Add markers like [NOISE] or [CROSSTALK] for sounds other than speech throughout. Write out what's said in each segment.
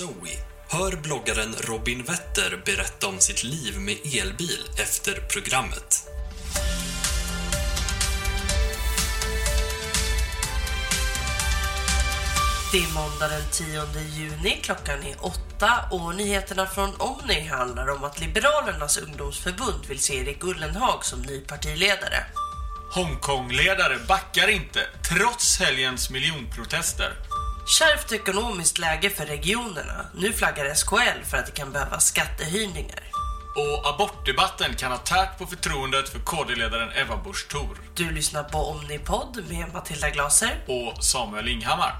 Zoe. Hör bloggaren Robin Wetter berätta om sitt liv med elbil efter programmet. Det är måndag den 10 juni, klockan är åtta och nyheterna från Omni handlar om att Liberalernas ungdomsförbund vill se Erik Ullenhag som ny partiledare. Hongkong-ledare backar inte, trots helgens miljonprotester. Kärvt ekonomiskt läge för regionerna. Nu flaggar SKL för att det kan behövas skattehöjningar. Och abortdebatten kan ha tärt på förtroendet för KD-ledaren Eva Busch Thor. Du lyssnar på Omnipod med Matilda Glaser. Och Samuel Inghammar.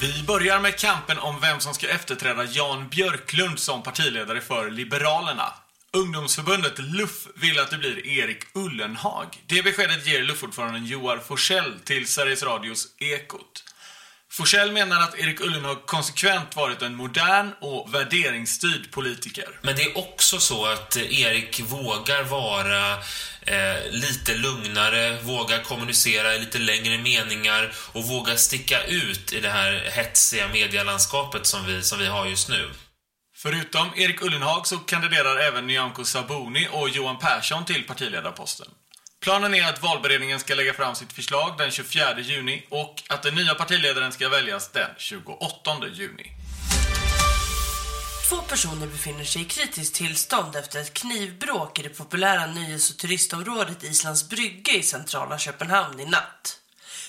Vi börjar med kampen om vem som ska efterträda Jan Björklund som partiledare för Liberalerna. Ungdomsförbundet LUF vill att det blir Erik Ullenhag. Det beskedet ger LUF-ordföranden Joar Forsell till Sveriges Radios Ekot. Forsell menar att Erik Ullenhag konsekvent varit en modern och värderingsstyrd politiker. Men det är också så att eh, Erik vågar vara eh, lite lugnare, vågar kommunicera i lite längre meningar och vågar sticka ut i det här hetsiga medielandskapet som vi, som vi har just nu. Förutom Erik Ullenhag så kandiderar även Nyamko Sabuni och Johan Persson till partiledarposten. Planen är att valberedningen ska lägga fram sitt förslag den 24 juni och att den nya partiledaren ska väljas den 28 juni. Två personer befinner sig i kritiskt tillstånd efter ett knivbråk i det populära nöjes- och turistområdet Islands Brygge i centrala Köpenhamn i natt.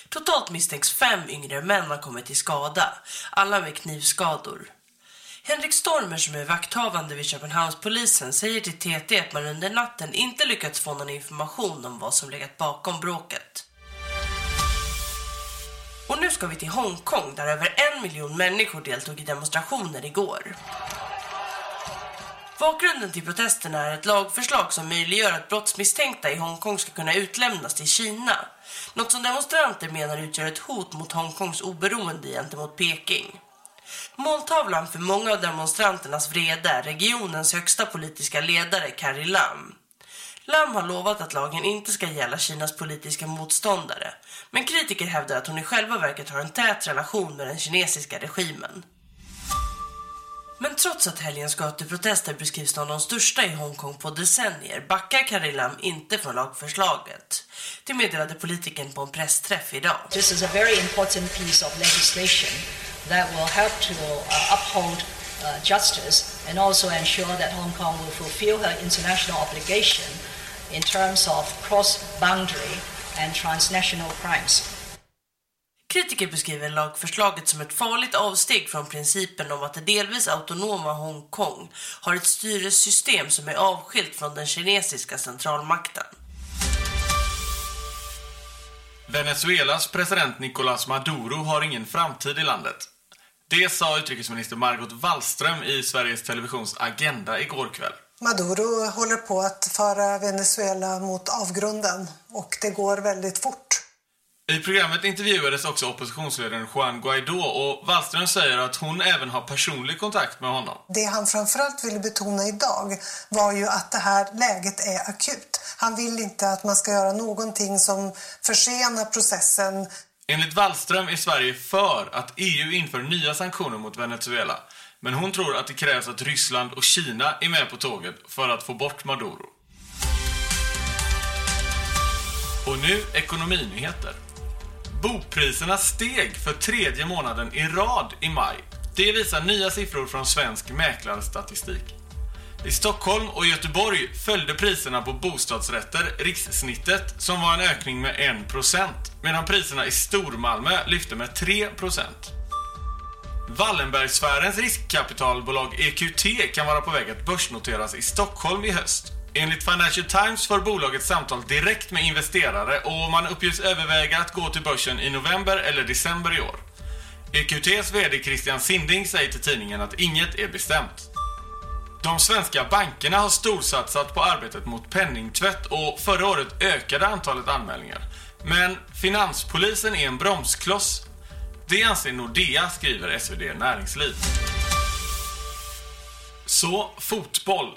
Totalt misstänks fem yngre män ha kommit till skada, alla med knivskador. Henrik Stormer som är vakthavande vid Köpenhamnspolisen säger till TT att man under natten inte lyckats få någon information om vad som legat bakom bråket. Och nu ska vi till Hongkong där över en miljon människor deltog i demonstrationer igår. Bakgrunden till protesterna är ett lagförslag som möjliggör att brottsmisstänkta i Hongkong ska kunna utlämnas till Kina. Något som demonstranter menar utgör ett hot mot Hongkongs oberoende gentemot Peking. Måltavlan för många av demonstranternas vrede är regionens högsta politiska ledare Carrie Lam. Lam har lovat att lagen inte ska gälla Kinas politiska motståndare. Men kritiker hävdar att hon i själva verket har en tät relation med den kinesiska regimen. Men trots att helgens gatuprotester beskrivs som de största i Hongkong på decennier backar Carrie Lam inte från lagförslaget. Det meddelade politikern på en pressträff idag. This is a very important piece of legislation that will help to uh, uphold uh, justice and also ensure that Hong Kong will fulfill her international obligation in terms of cross-boundary and transnational crimes. Kritiker beskriver lagförslaget som ett farligt avsteg från principen om att det delvis autonoma Hongkong har ett styressystem som är avskilt från den kinesiska centralmakten. Venezuelas president Nicolás Maduro har ingen framtid i landet. Det sa utrikesminister Margot Wallström i Sveriges Televisions Agenda igår kväll. Maduro håller på att föra Venezuela mot avgrunden och det går väldigt fort. I programmet intervjuades också oppositionsledaren Juan Guaidó och Wallström säger att hon även har personlig kontakt med honom. Det han framförallt ville betona idag var ju att det här läget är akut. Han vill inte att man ska göra någonting som försenar processen. Enligt Wallström är Sverige för att EU inför nya sanktioner mot Venezuela. Men hon tror att det krävs att Ryssland och Kina är med på tåget för att få bort Maduro. Och nu ekonominyheter. Bopriserna steg för tredje månaden i rad i maj. Det visar nya siffror från Svensk Mäklarstatistik. I Stockholm och Göteborg följde priserna på bostadsrätter rikssnittet som var en ökning med 1% medan priserna i Stormalmö lyfte med 3%. Wallenbergsfärens riskkapitalbolag EQT kan vara på väg att börsnoteras i Stockholm i höst. Enligt Financial Times får bolaget samtal direkt med investerare och man uppges överväga att gå till börsen i november eller december i år. EQTs vd Christian Sinding säger till tidningen att inget är bestämt. De svenska bankerna har storsatsat på arbetet mot penningtvätt och förra året ökade antalet anmälningar. Men finanspolisen är en bromskloss. Det anser Nordea, skriver SvD Näringsliv. Så, fotboll.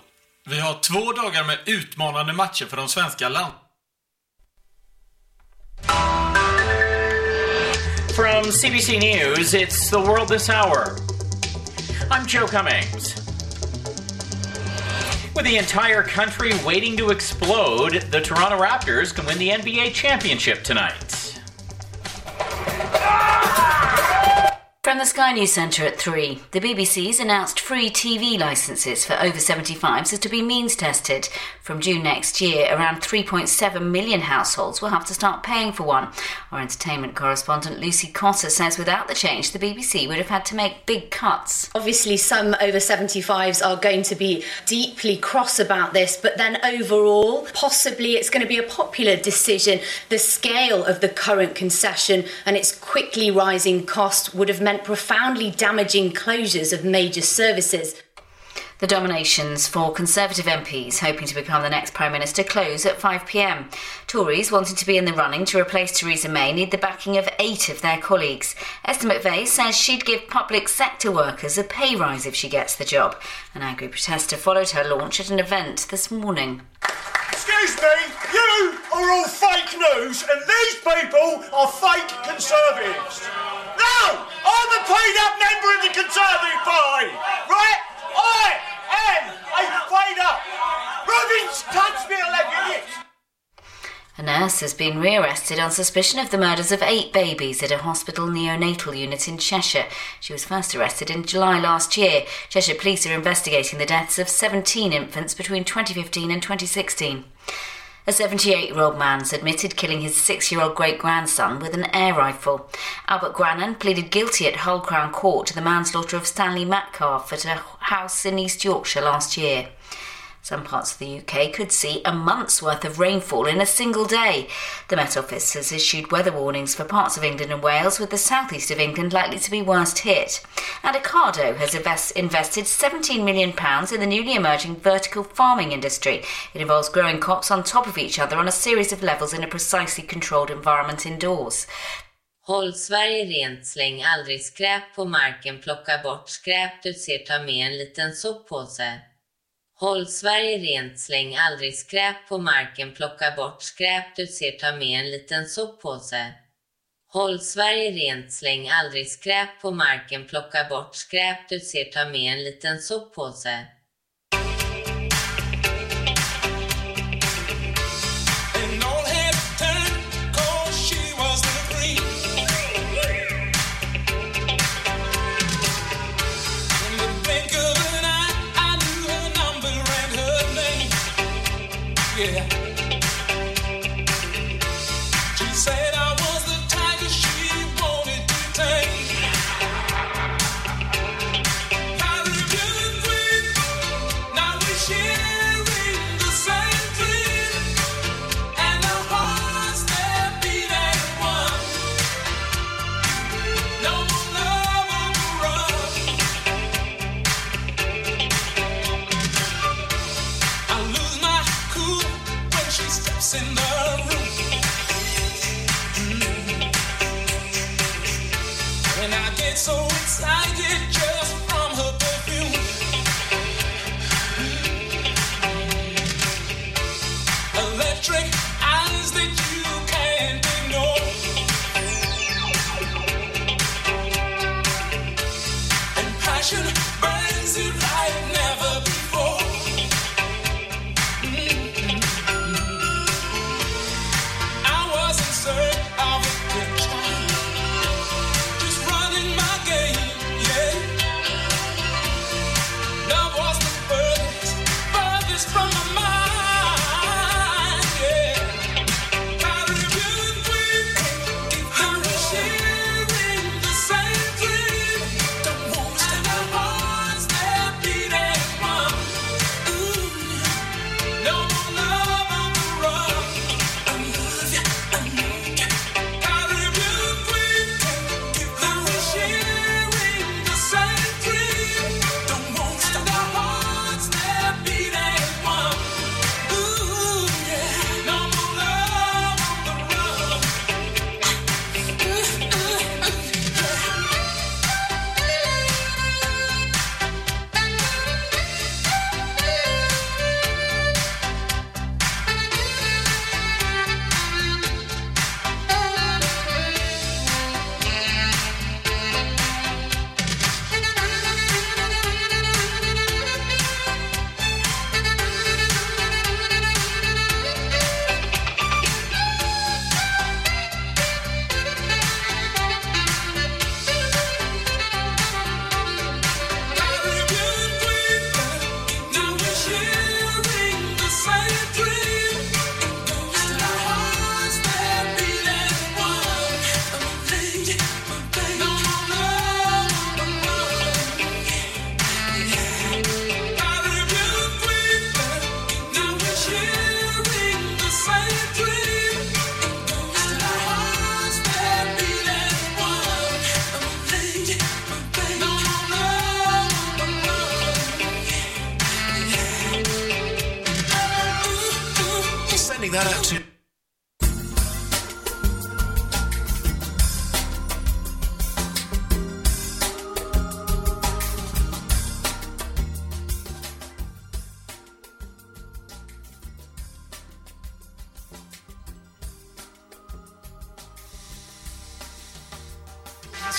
Vi har två dagar med utmanande matcher för de svenska land. From CBC News, it's The World This Hour. I'm Joe Cummings. With the entire country waiting to explode, the Toronto Raptors can win the NBA championship tonight. The Sky News Centre at 3, the BBC's announced free TV licences for over 75s are to be means tested. From June next year, around 3.7 million households will have to start paying for one. Our entertainment correspondent Lucy Cotter says without the change, the BBC would have had to make big cuts. Obviously, some over 75s are going to be deeply cross about this, but then overall, possibly it's going to be a popular decision. The scale of the current concession and its quickly rising cost would have meant profoundly damaging closures of major services. The nominations for Conservative MPs hoping to become the next Prime Minister close at 5pm. Tories wanting to be in the running to replace Theresa May need the backing of eight of their colleagues. Esther McVeigh says she'd give public sector workers a pay rise if she gets the job. An angry protester followed her launch at an event this morning. Excuse me, you are all fake news and these people are fake Conservatives. No! I'm a paid up member of the Conservative Party, right? I am a paid up. Robin's touched me 11 years. A nurse has been rearrested on suspicion of the murders of eight babies at a hospital neonatal unit in Cheshire. She was first arrested in July last year. Cheshire police are investigating the deaths of 17 infants between 2015 and 2016. A 78 year old man's admitted killing his six year old great grandson with an air rifle. Albert Grannon pleaded guilty at Hull Crown Court to the manslaughter of Stanley Metcalf at a house in East Yorkshire last year. Some parts of the UK could see a month's worth of rainfall in a single day. The Met Office has issued weather warnings for parts of England and Wales, with the southeast of England likely to be worst hit. And Ocado has invest- invested £17 million in the newly emerging vertical farming industry. It involves growing crops on top of each other on a series of levels in a precisely controlled environment indoors. Håll Sverige rent, släng aldrig skräp på marken, plocka bort skräp du ser, ta med en liten soppåse. Håll Sverige rent, släng aldrig skräp på marken, plocka bort skräp du ser, ta med en liten soppåse. Håll Sverige rent, släng aldrig skräp på marken, plocka bort skräp du ser, ta med en liten soppåse.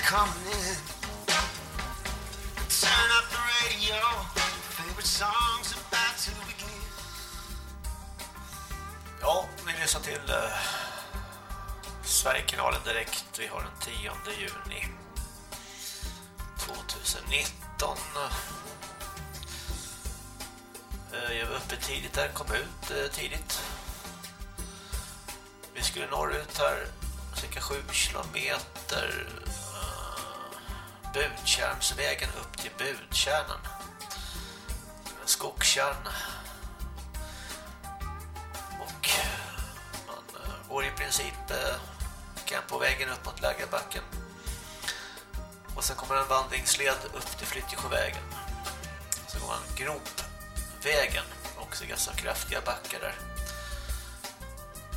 Coming in. Turn up the radio. Favorite songs about to begin. Ja, ni lyssnar till uh, Sverigekanalen direkt. Vi har den 10 juni 2019. Uh, eh, jag var uppe tidigt där, kom ut uh, tidigt. Vi skulle norrut här, cirka 7 kilometer. Budkärnsvägen upp till Budkärnan. Skogskärn. Och man eh, går i princip eh, kan på vägen upp mot Lägerbacken. Och sen kommer en vandringsled upp till Flyttjesjövägen. Så går man gropvägen, också ganska kraftiga backar där.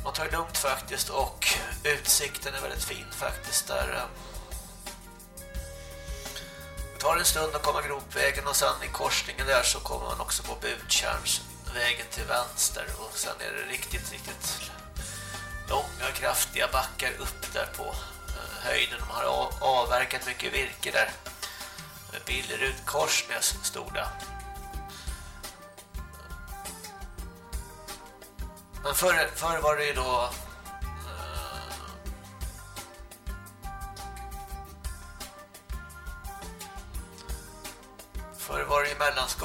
Man tar det lugnt faktiskt och utsikten är väldigt fin faktiskt där. Eh, det tar en stund att komma gropvägen och sen i korsningen där så kommer man också på Budkärnsvägen till vänster och sen är det riktigt, riktigt långa kraftiga backar upp där på eh, höjden. De har avverkat mycket virke där. Eh, Billerud Korsnäs stod det. Men förr, förr var det ju då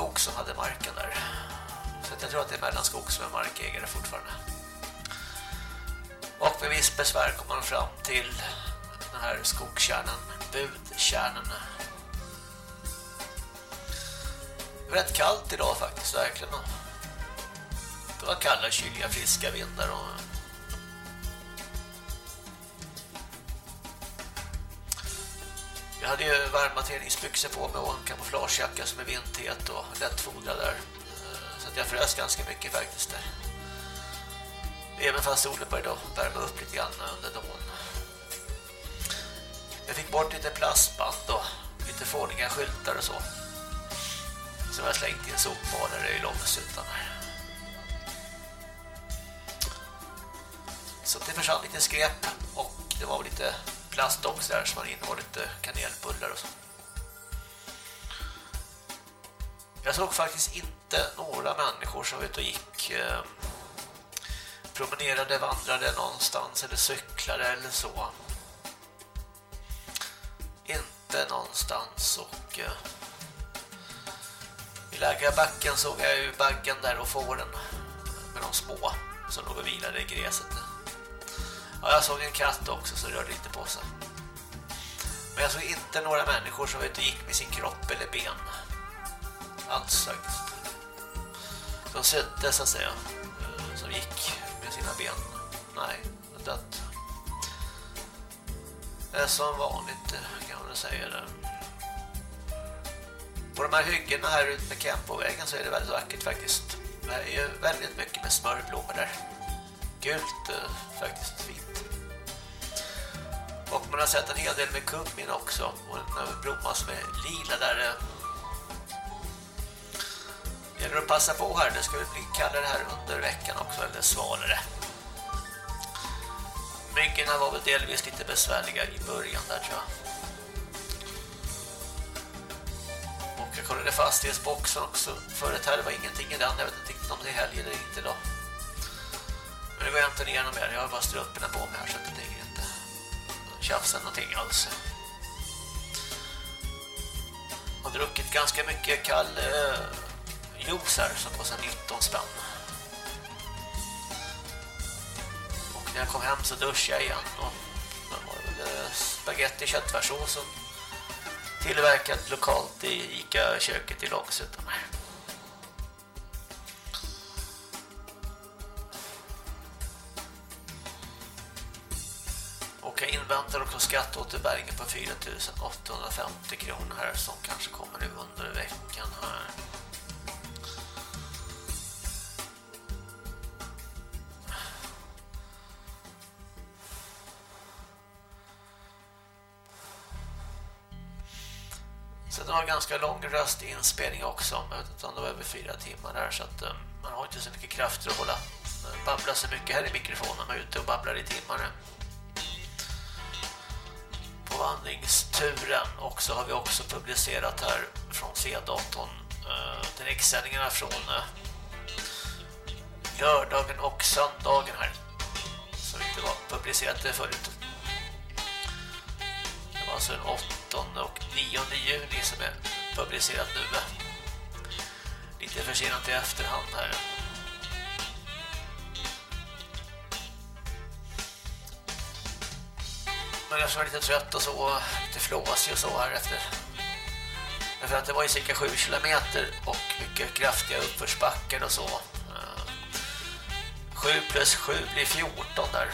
Skog som hade marken där. Så jag tror att det är Mellanskog som är markägare fortfarande. Och med viss besvär kom man fram till den här skogskärnan, budkärnan. Det var rätt kallt idag faktiskt, verkligen. Det var kalla, kyliga, friska vindar och Jag hade ju varma träningsbyxor på mig och en kamouflagejacka som är vindtät och lättfodrad där. Eh, så att jag frös ganska mycket faktiskt där. Även fast solen började värma upp lite grann under dagen. Jag fick bort lite plastband och lite fåniga skyltar och så. Som jag slängt i en sopmalare i Långsuttan. Så det försvann lite skräp och det var lite plast också där som har innehållit eh, kanelbullar och så. Jag såg faktiskt inte några människor som var ute och gick eh, promenerade, vandrade någonstans eller cyklade eller så. Inte någonstans och eh, i Lägerbacken såg jag ju baggen där och fåren med de små som låg och vilade i gräset. Ja, jag såg en katt också som rörde lite på sig. Men jag såg inte några människor som inte gick med sin kropp eller ben. Alls faktiskt. De syntes så att säga. Eh, som gick med sina ben. Nej, dött. Det är som vanligt kan man väl säga det. På de här hyggena här ute med Kempovägen så är det väldigt vackert faktiskt. Det är ju väldigt mycket med smörblommor där. Gult eh, faktiskt, fint. Och man har sett en hel del med kummin också. Och en blomma som är lila där. Det gäller att passa på här. Det ska bli kallare här under veckan också, eller svalare. Myggorna var väl delvis lite besvärliga i början där tror jag. Och jag kollade fastighetsboxen också. Förut här det var ingenting i den. Jag vet inte riktigt om det är helg eller inte då. Men det var jag inte igenom mer. Jag har bara strumporna på mig här så att det är Tjafsat tjafsa någonting alls. Jag har druckit ganska mycket kall eh, juice här som kostar 19 spänn. Och när jag kom hem så duschade jag igen och det var väl eh, spaghetti köttfärssås som tillverkat lokalt i Ica-köket i Långsuttan. jag inväntar också skatteåterbäringen på 4 850 kronor här som kanske kommer nu under veckan här. Sen har jag ganska lång röstinspelning också, jag vet inte om det var över fyra timmar där så att eh, man har inte så mycket krafter att hålla. Eh, man babblar så mycket här i mikrofonen, man är ute och babblar i timmar. Nu. På vandringsturen och så har vi också publicerat här från C-datorn eh, direktsändningarna från eh, lördagen och söndagen här som inte var publicerat förut. Det var alltså den 8 och 9 juni som är publicerat nu. Lite försenat i efterhand här. Men jag var lite trött och så, lite flåsig och så här efter. Därför att det var ju cirka 7 kilometer och mycket kraftiga uppförsbackar och så. Eh, 7 plus 7 blir 14 där.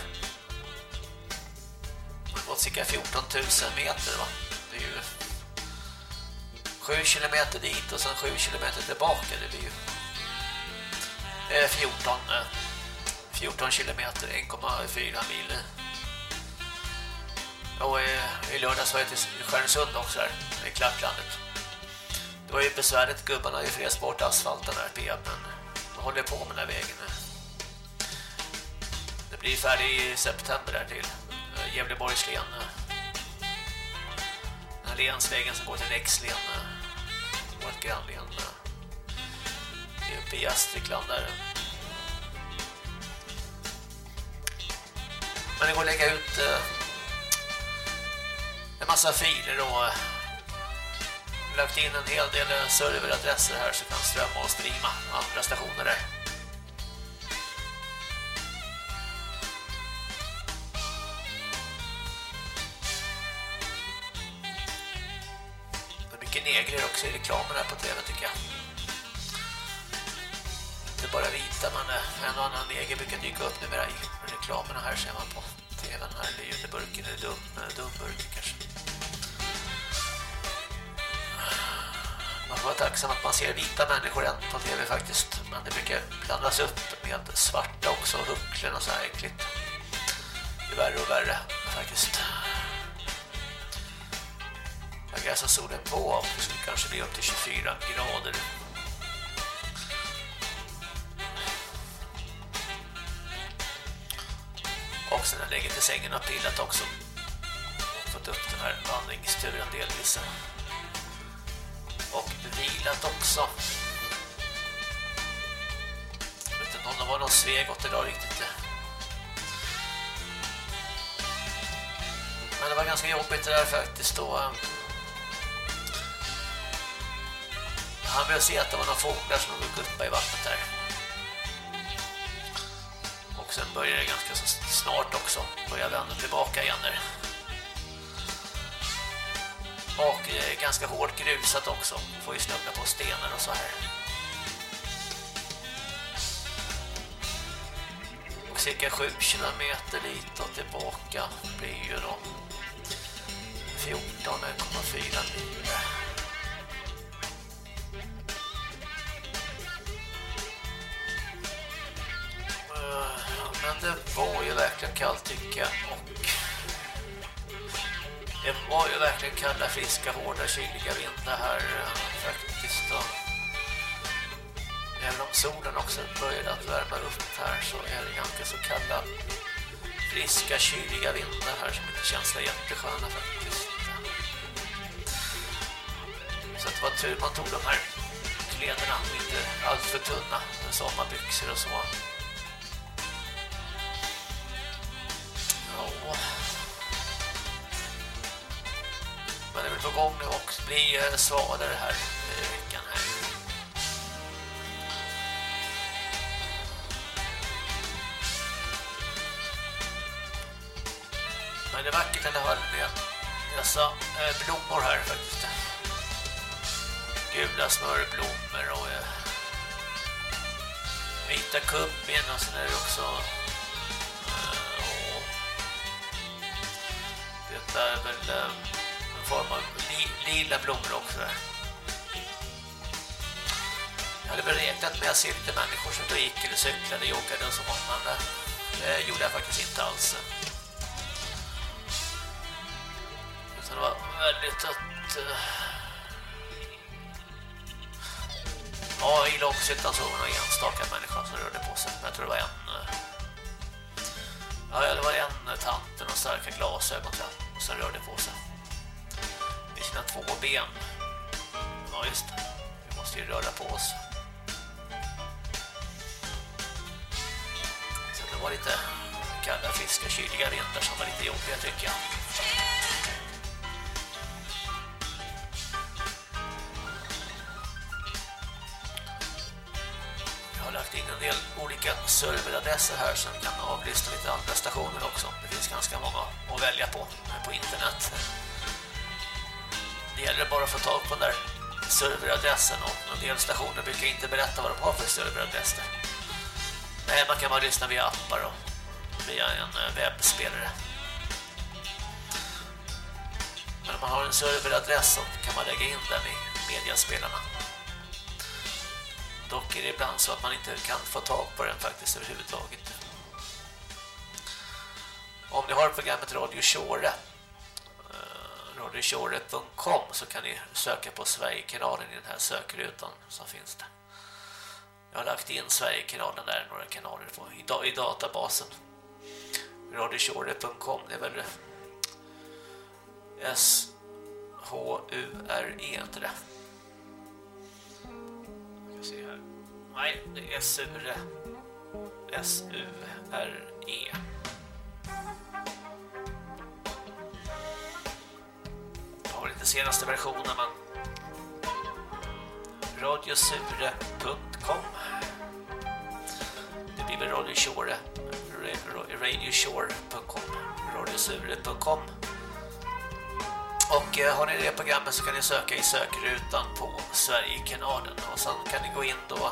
Det var cirka 14 000 meter va? Det är ju 7 kilometer dit och sen 7 kilometer tillbaka. Det blir ju eh, 14, 14 eh, kilometer, 1,4 mil. Och eh, i, lördags var jag till Stjärnsund också här, i Klapplandet. Det var ju besvärligt, gubbarna har ju fräst bort asfalten där, Peab, men de håller på med den här vägen nu. Det blir färdig i september där till eh, Gävleborgs län. Den här länsvägen som går till Rexlen, eh, vårt grannlän. Det är uppe i Gästrikland där. Men det går att lägga ut en massa filer och eh, lagt in en hel del eh, serveradresser här så kan strömma och streama andra stationer där. Det är mycket negrer också i reklamen här på tv tycker jag. Inte bara vita men eh, en och annan neger brukar dyka upp numera i reklamerna här ser man på tvn här. Det är ju burken eller dum, dumburken kanske. Får vara tacksam att man ser vita människor än på tv faktiskt. Men det brukar blandas upp med svarta också. Hucklen och så här äckligt. Det är värre och värre faktiskt. Jag gräsar solen på. och Det skulle kanske bli upp till 24 grader. Och sen har jag legat i sängen och pillat också. Och fått upp den här vandringsturen delvis och vilat också. Jag vet inte om det var någon Svegot idag riktigt. Men det var ganska jobbigt det där faktiskt då. Han ville se att det var några fåglar som låg guppa i vattnet där. Och sen började det ganska snart också. Började vända tillbaka igen där. Och eh, ganska hårt grusat också. Får ju snubbla på stenar och så här. Och cirka 7 kilometer dit och tillbaka blir ju då 14,4 mil. Eh, men det var ju verkligen kallt tycker jag. Och det var ju verkligen kalla, friska, hårda, kyliga vindar här eh, faktiskt. Och Även om solen också började att värma upp här så är det ganska så kalla, friska, kyliga vindar här som inte känns så jättesköna faktiskt. Så det var tur man tog de här kläderna, inte allt för tunna sommarbyxor och så. Ja. Men det är väl på gång nu och bli eh, svalare här eh, i veckan här. Men det är vackert i alla fall med dessa blommor här faktiskt. Gula smörblommor och eh, vita kubbin och sen är det också eh, det är väl eh, form av li, lila blommor också. Jag hade väl räknat med att se lite människor som då gick eller cyklade, joggade och så men det gjorde jag faktiskt inte alls. Utan det var väldigt att... Eh, ja, i Långshyttan såg man en enstaka människa som rörde på sig. Jag tror det var en... Eh, ja, det var en tant med starka glasögon som rörde på sig. Med sina två ben. Ja, just det. Vi måste ju röra på oss. Så det var lite kalla, friska, kyliga vintrar som var lite jobbiga tycker jag. Jag har lagt in en del olika serveradresser här som kan avlyssna lite andra stationer också. Det finns ganska många att välja på på internet. Det gäller bara att få tag på den där serveradressen och en del stationer brukar inte berätta vad de har för serveradresser. Nej, man kan bara lyssna via appar och via en eh, webbspelare. Men om man har en serveradress så kan man lägga in den i mediaspelarna. Dock är det ibland så att man inte kan få tag på den faktiskt överhuvudtaget. Om ni har programmet Radio Shore eh, så kan ni söka på Sverigekanalen i den här sökrutan som finns där. Jag har lagt in Sverigekanalen där, några kanaler på, i, i databasen. Radioshore.com, det är väl S-H-U-R-E, inte det? Jag ska se här. Nej, det är S-U-R-E. S-U-R-E. Jag inte senaste versionen, men radiosure.com Det blir väl radiosure radioshore.com radiosure.com och eh, har ni det programmet så kan ni söka i sökrutan på Sverigekanalen. Och sen kan ni gå in då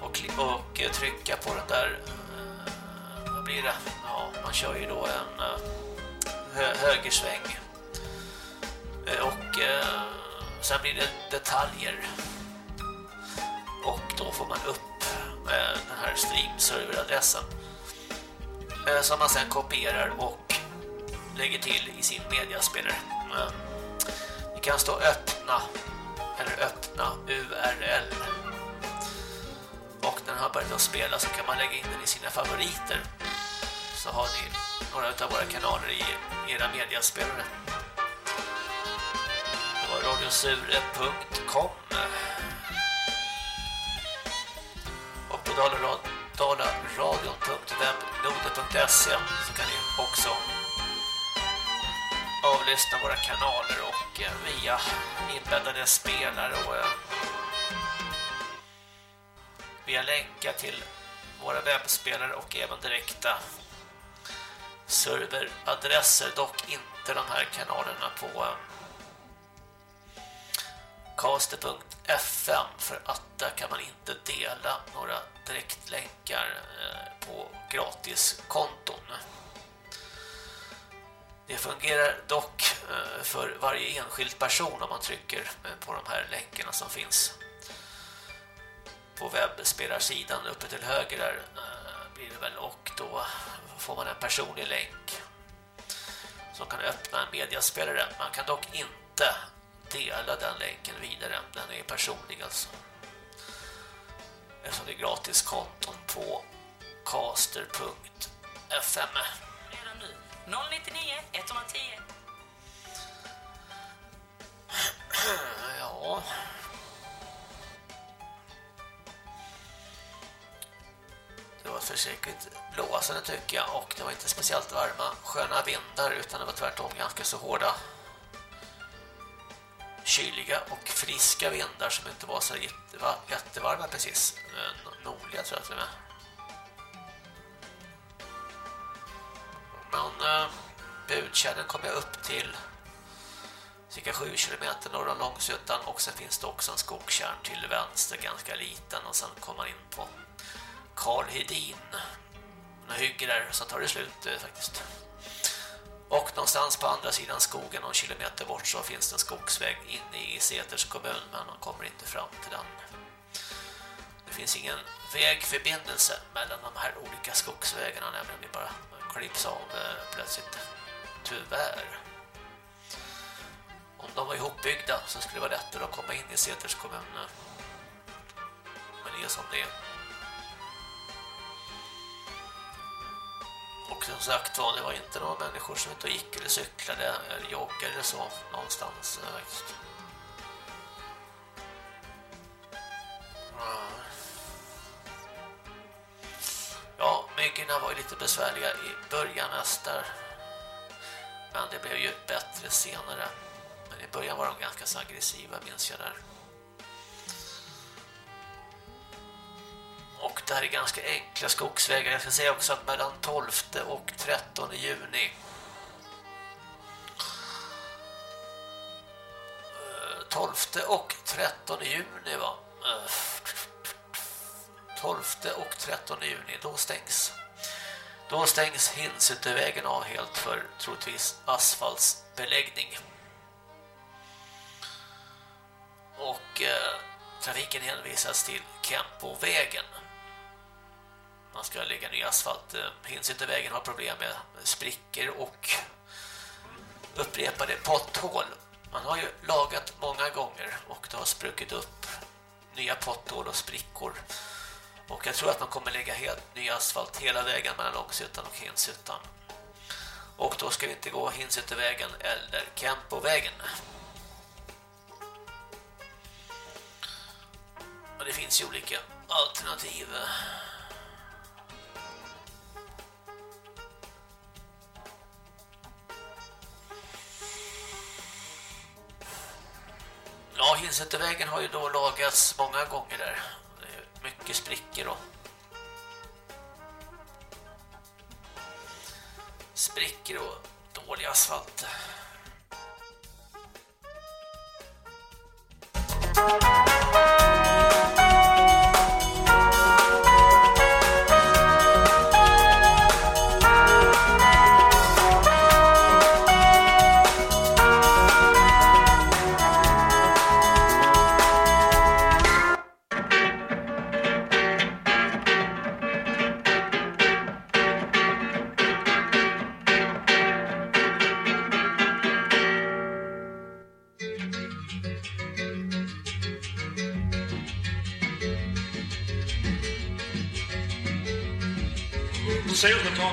och, och eh, trycka på den där eh, vad blir det? Ja, man kör ju då en hö högersväng och eh, sen blir det detaljer och då får man upp eh, den här streamserveradressen eh, som man sen kopierar och lägger till i sin mediaspelare. Eh, det kan stå öppna eller öppna URL och när den har börjat att spela så kan man lägga in den i sina favoriter så har ni några av våra kanaler i era mediaspelare. Radiosure.com och på dalaradion.webnode.se så kan ni också avlyssna våra kanaler och eh, via inbäddade spelare och eh, via länkar till våra webbspelare och även direkta serveradresser, dock inte de här kanalerna på eh, podcaster.fm caster.fm för att där kan man inte dela några direktlänkar eh, på gratiskonton. Det fungerar dock eh, för varje enskild person om man trycker eh, på de här länkarna som finns på webbspelarsidan uppe till höger där blir det väl och då får man en personlig länk som kan öppna en mediaspelare. Man kan dock inte dela den länken vidare. Den är personlig alltså. Eftersom det är gratis konton på caster.fm. Redan nu. 099 110. [CLEARS THROAT] Ja. Det var försäkert blåsande tycker jag och det var inte speciellt varma sköna vindar utan det var tvärtom ganska så hårda kyliga och friska vindar som inte var så jättevar- jättevarma precis. Nordliga tror jag till och med. Men eh, budkärnen kom jag upp till cirka 7 kilometer norr om Långshyttan och sen finns det också en skogskärn till vänster ganska liten och sen kommer man in på Karl Hedin. Några hygger där så tar det slut eh, faktiskt. Och någonstans på andra sidan skogen, någon kilometer bort, så finns det en skogsväg inne i Säters kommun, men man kommer inte fram till den. Det finns ingen vägförbindelse mellan de här olika skogsvägarna, nämligen det bara klipps av eh, plötsligt. Tyvärr. Om de var ihopbyggda så skulle det vara lättare att komma in i Säters kommun. Eh. Men det är som det är. Och som sagt var, det var inte några människor som inte gick eller cyklade eller joggade eller så någonstans. Eh, faktiskt. Ja. Myggorna var ju lite besvärliga i början mest där. Men det blev ju bättre senare. Men i början var de ganska aggressiva, minns jag där. Och det här är ganska enkla skogsvägar. Jag ska säga också att mellan 12 och 13 juni eh, 12 och 13 juni va? Eh, 12 och 13 juni, då stängs då stängs Hinsutevägen av helt för troligtvis asfaltsbeläggning. Och eh, trafiken hänvisas till Kempovägen. Man ska lägga ny asfalt. Eh, hinns inte vägen har problem med sprickor och upprepade potthål. Man har ju lagat många gånger och det har spruckit upp nya potthål och sprickor. Och jag tror att man kommer lägga helt ny asfalt hela vägen mellan Långshyttan och Hinshyttan. Och då ska vi inte gå Hinsutevägen eller Kempovägen. Och det finns ju olika alternativ. Ja, Hinshyttevägen har ju då lagats många gånger där. Det är mycket sprickor då. Sprickor och dålig asfalt. Salesman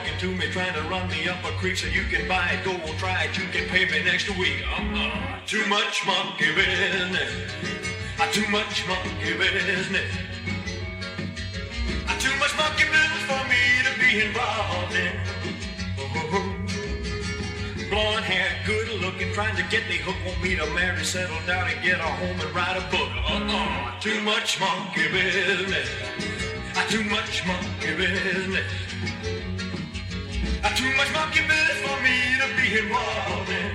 talking to me, trying to run me up a creek so you can buy it, go try it, you can pay me next week. Uh-uh. Too much monkey business. Uh, too much monkey business. Uh, too much monkey business for me to be involved in. Blonde hair, good looking, trying to get me hooked, want me to marry, settle down and get a home and write a book. Uh-uh. Too much monkey business. Uh, too much monkey business. Too much monkey business for me to be involved in.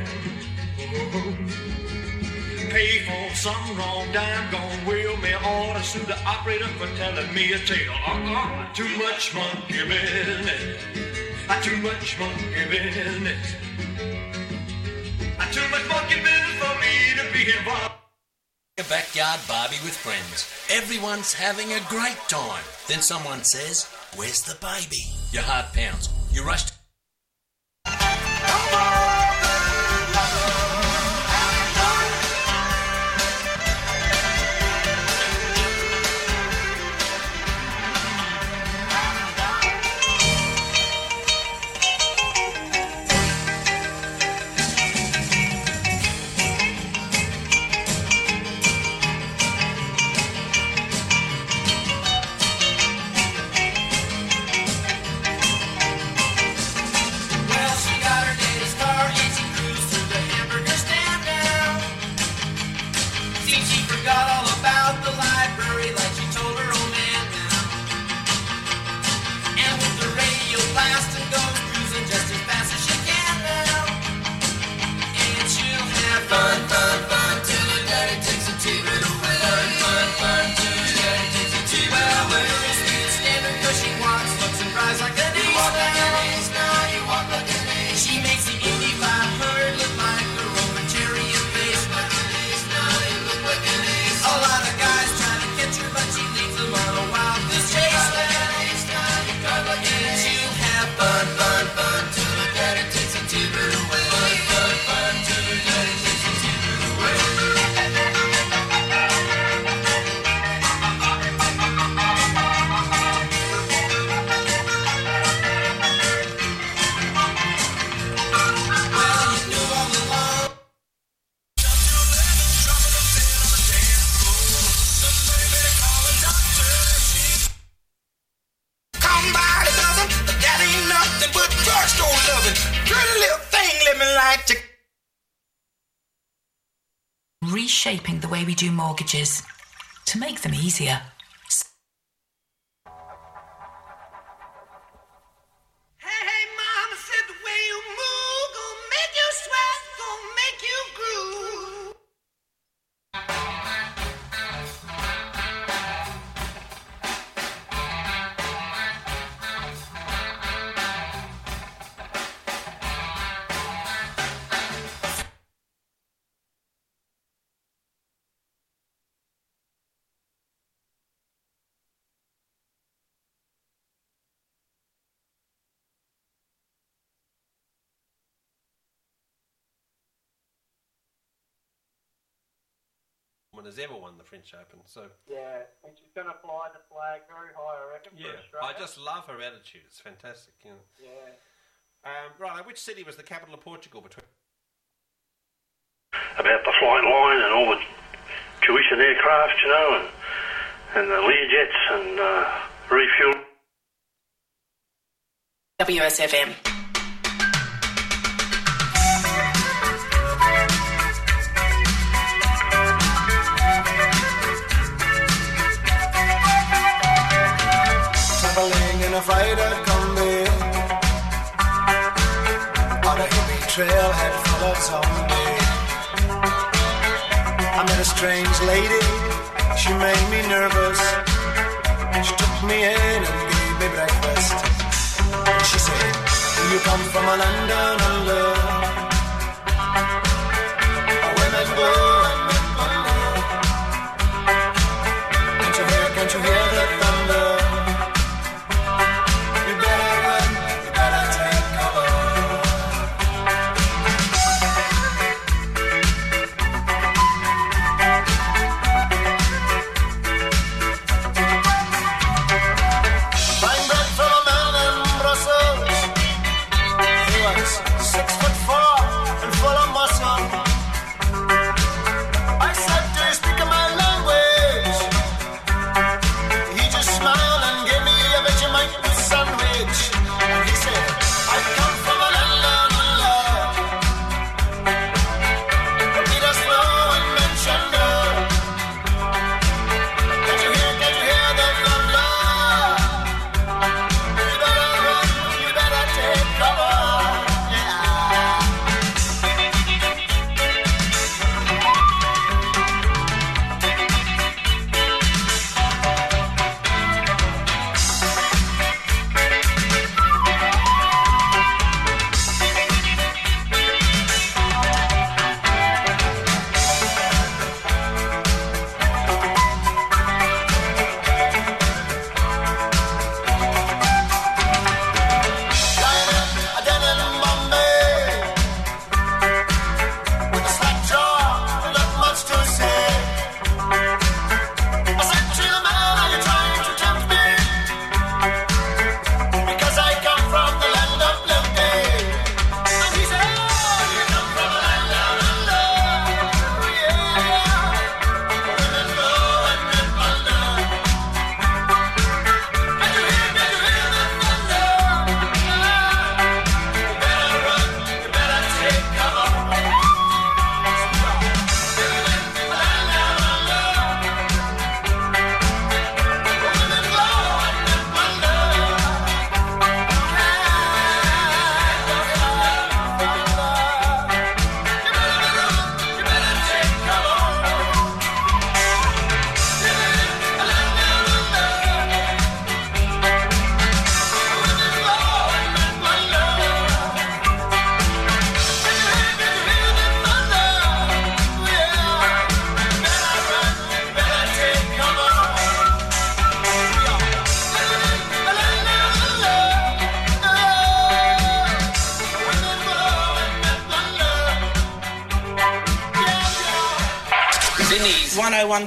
Pay for some wrong dime gone will me to sue the operator for telling me a tale. Uh-uh, too much monkey business. Too much monkey business. Too much monkey business for me to be involved. A backyard barbie with friends. Everyone's having a great time. Then someone says, Where's the baby? Your heart pounds. You rush to mortgages to make them easier. Has ever won the French Open. So Yeah, and she's going to fly the flag very high, I reckon. yeah, for Australia. I just love her attitude. It's fantastic. You know. Yeah. Um, right, which city was the capital of Portugal between? about the flight line and all the tuition aircraft, you know, and, and the Learjets and uh, refuel. WSFM. Traveling in a freighter combi On a hippie trailhead full of zombies. I met a strange lady, she made me nervous. She took me in and gave me breakfast. She said, do you come from a land down under?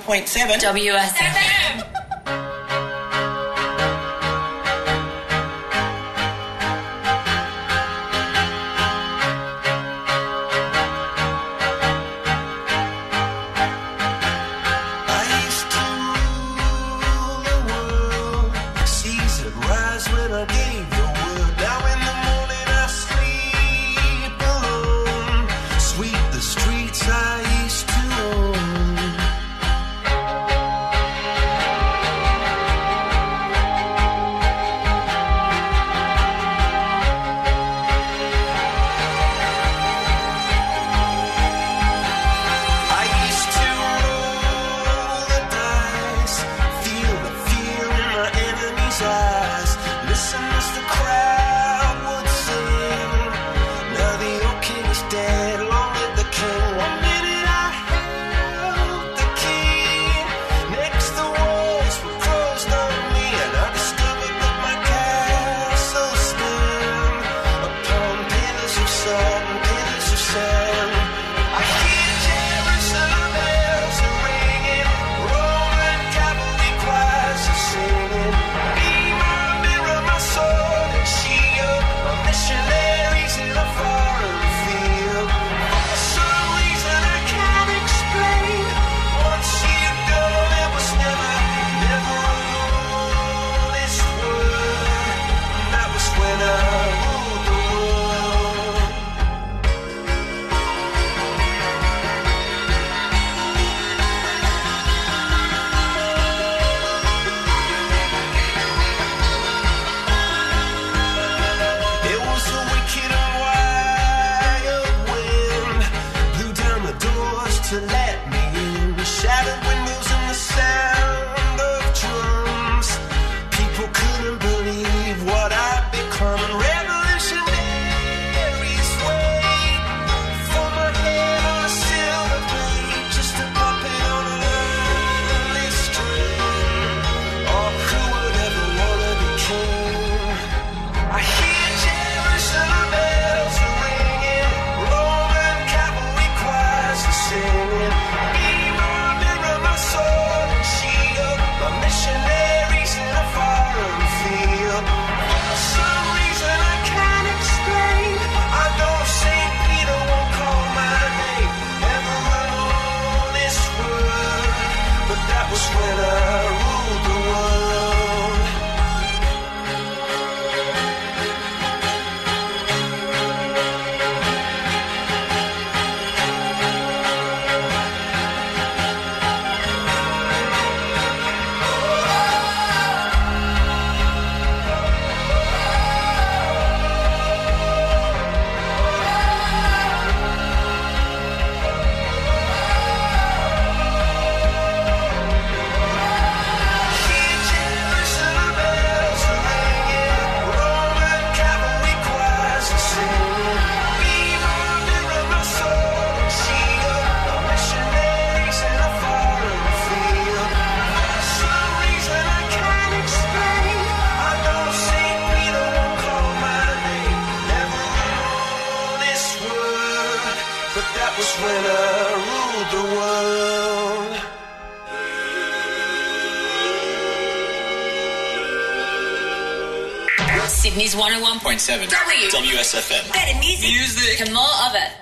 101.7 WSFM. 101.7 WSFM. Better music. Music. And more of it.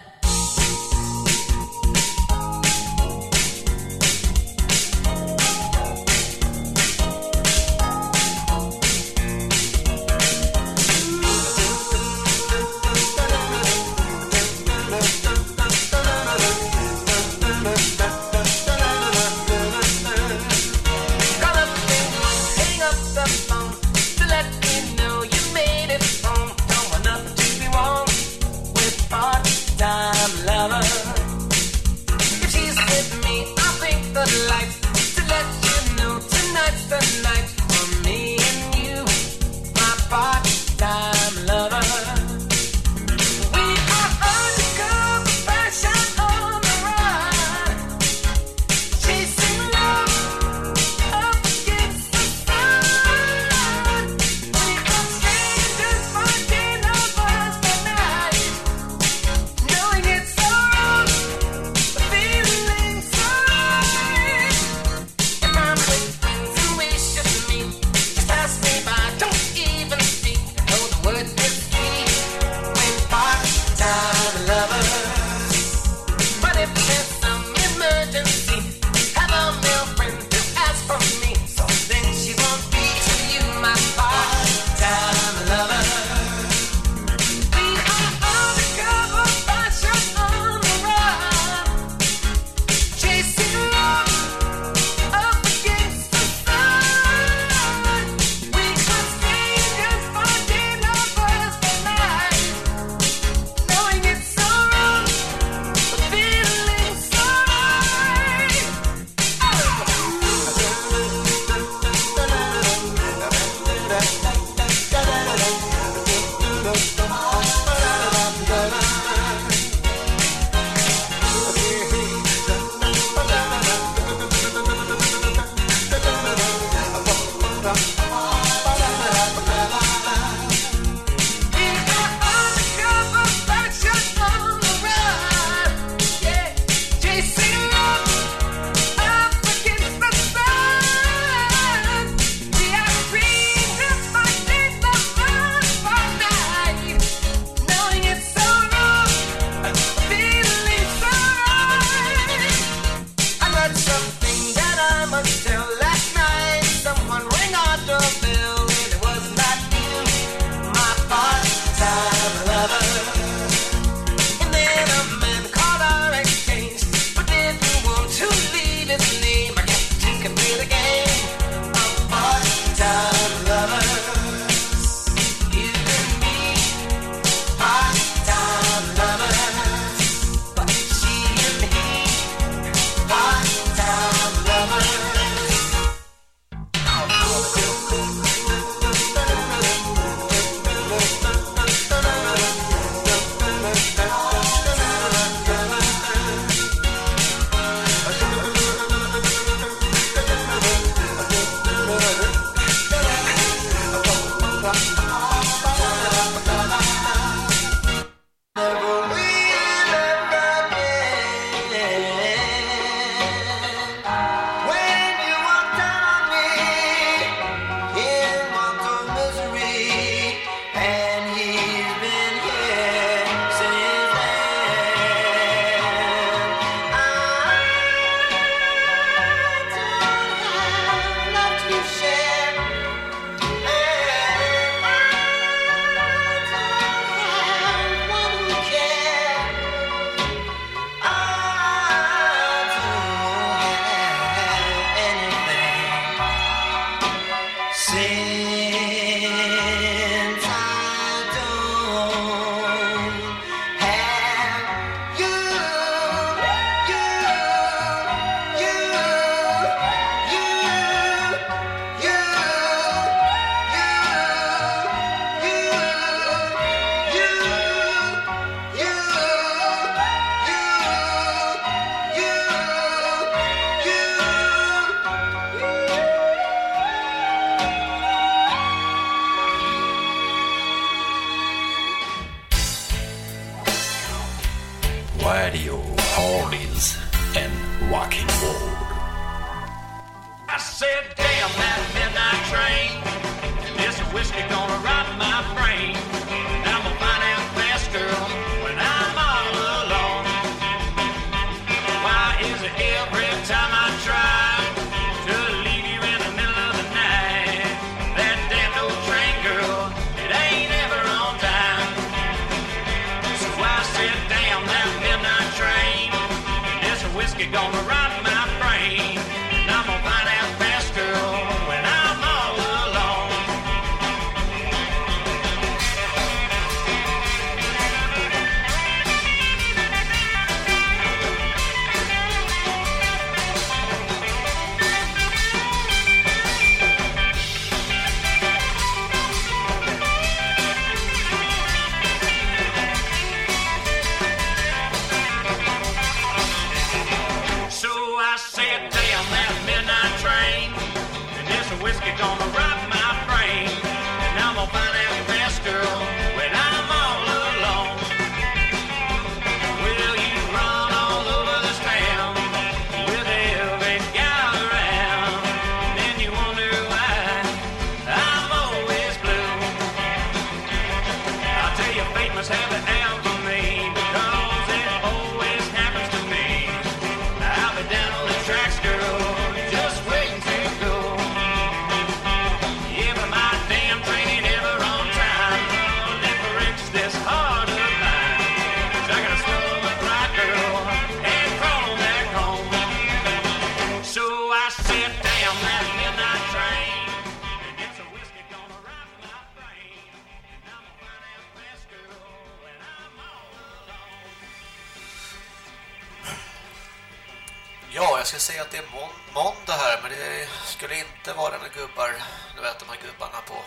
Det är måndag här, men det skulle inte vara några gubbar, du vet de här gubbarna på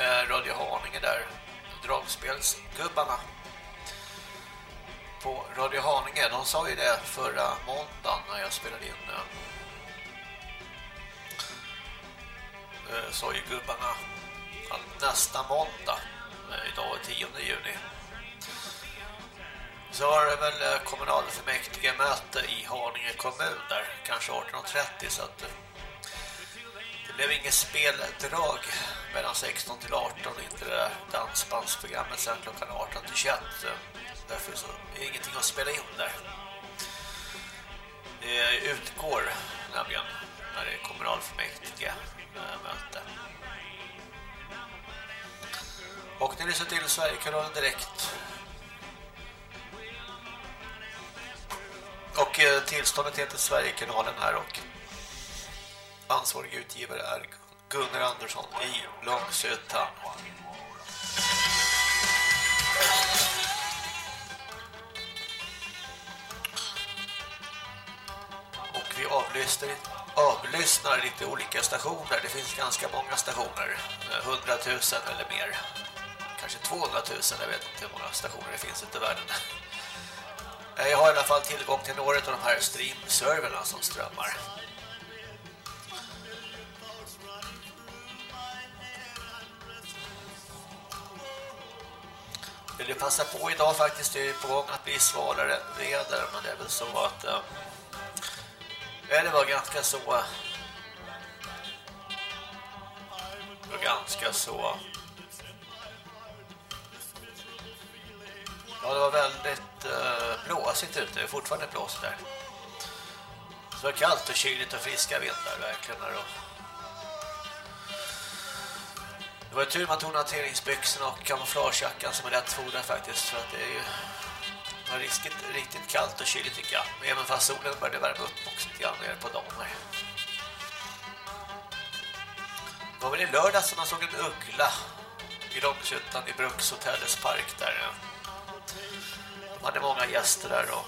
eh, Radio Haninge där, dragspelsgubbarna på Radio Haninge, de sa ju det förra måndagen när jag spelade in eh, eh sa ju gubbarna att nästa måndag, eh, idag är 10 juni så var det väl eh, kommunalfullmäktige möte i Haninge kommun där, kanske 18.30 så att eh, det blev inget speldrag mellan 16 till 18, inte det där dansbandsprogrammet sen klockan 18 till 21. Därför så är det ingenting att spela in där. Det utgår nämligen när det är kommunalfullmäktige eh, möte. Och ni lyssnar till Sverigekanalen direkt Och eh, tillståndet heter Sverigekanalen här och ansvarig utgivare är Gunnar Andersson i Långsötan. Och vi avlyssnar, avlyssnar lite olika stationer. Det finns ganska många stationer. Eh, 100 000 eller mer. Kanske 200 000, jag vet inte hur många stationer det finns ute i världen. Eh, jag har i alla fall tillgång till några av de här streamserverna som strömmar. Vill du passa på idag faktiskt, det är på gång att bli svalare väder, men det är väl så att eh, det var ganska så det var ganska så Ja, det var väldigt eh, blåsigt ute. Det är fortfarande blåsigt där. Så det var kallt och kyligt och friska vindar verkligen. Då. Det var tur man tog nateringsbyxorna och kamouflagejackan som är rätt fodrad faktiskt. För att det är ju det var riktigt, riktigt kallt och kyligt tycker jag. Även fast solen började värma upp också lite grann på dagen här. Det var väl i lördag som man såg en uggla i Långshyttan i Brukshotellets park där. De hade många gäster där och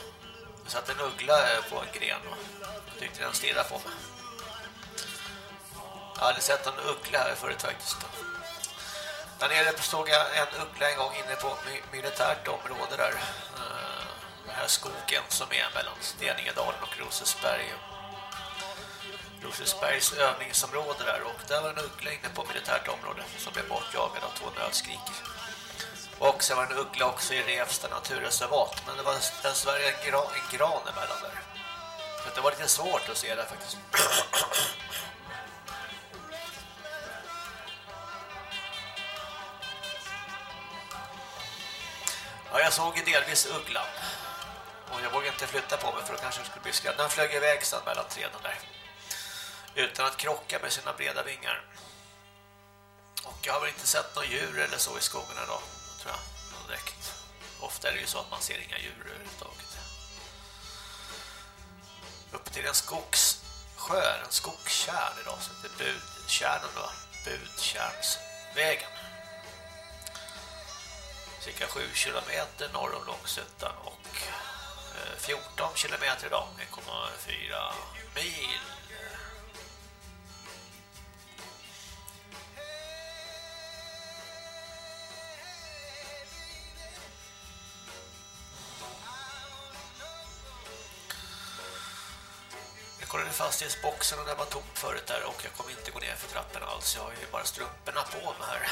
det satt en uggla eh, på en gren och jag tyckte den stirrade på mig. Jag hade sett en uggla här förut faktiskt. Där nere stod jag en uggla en gång inne på militärt område där. Eh, den här skogen som är mellan Steningedalen och Rosesberg. Rosesbergs övningsområde där och där var en uggla inne på militärt område som blev bortjagad av två nödskriker. Och sen var det en uggla också i Revsta naturreservat. Men det var dessvärre en, gra en gran emellan där. Så det var lite svårt att se där faktiskt. Ja, jag såg ju delvis ugglan. Och jag vågade inte flytta på mig för då kanske jag skulle bli skrädd. Den flög iväg sen mellan träden där. Utan att krocka med sina breda vingar. Och jag har väl inte sett några djur eller så i skogen idag, tror jag. Direkt. Ofta är det ju så att man ser inga djur överhuvudtaget. Upp till en skogssjö, en skogskärn idag som heter Budkärnen då. Budkärnsvägen. Cirka 7 kilometer norr om Långsuttan och eh, 14 kilometer idag, 1,4 mil. Den kollade fastighetsboxen och den var tom förut där och jag kommer inte gå ner för trapporna alls. Jag har ju bara strumporna på mig här.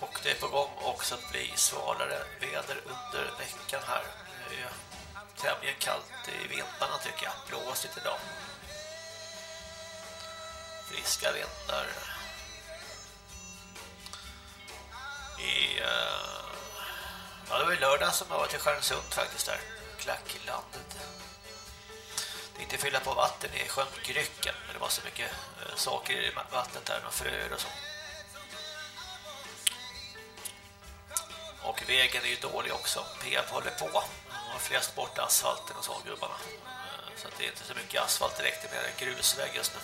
Och det är på gång också att bli svalare väder under veckan här. Det är tämligen kallt i vindarna tycker jag. Blåsigt idag. Friska vindar. I, uh, ja, det var ju lördag som jag var till Stjärnsund faktiskt där. Klacklandet. Det är inte fylla på vatten i sjön Grycken. Men det var så mycket eh, saker i vattnet där. några fröer och så. Och vägen är ju dålig också. PF håller på. De har flest bort asfalten och så gubbarna. Eh, så att det är inte så mycket asfalt direkt. Det är mer grusväg just nu.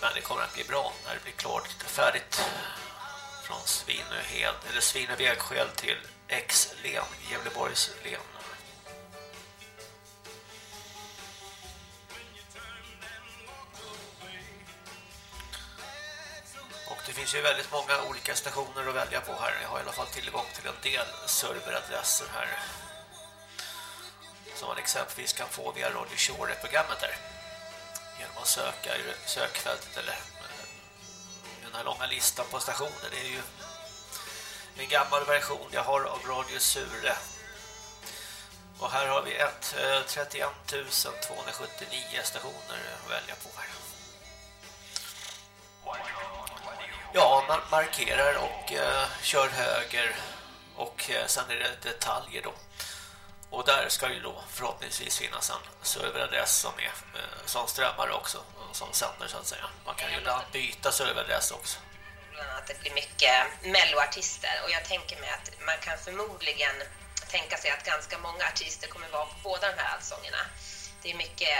Men det kommer att bli bra när det blir klart och färdigt. Från Svinöhed, eller Svinövägskäl till X-len, Gävleborgs len. Och det finns ju väldigt många olika stationer att välja på här. Jag har i alla fall tillgång till en del serveradresser här. Som man exempelvis kan få via Radio Shore-programmet där. Genom att söka i sökfältet eller här långa listan på stationer. Det är ju en gammal version jag har av Radio Sure. Och här har vi ett, eh, 31 279 stationer att välja på här. Ja, man markerar och eh, kör höger och eh, sen är det detaljer då. Och där ska ju då förhoppningsvis finnas en serveradress som, är, eh, som strömmar också, eh, som sänder så att säga. Man kan ju ibland byta serveradress också. att det blir mycket melloartister och jag tänker mig att man kan förmodligen tänka sig att ganska många artister kommer vara på båda de här allsångerna. Det är mycket,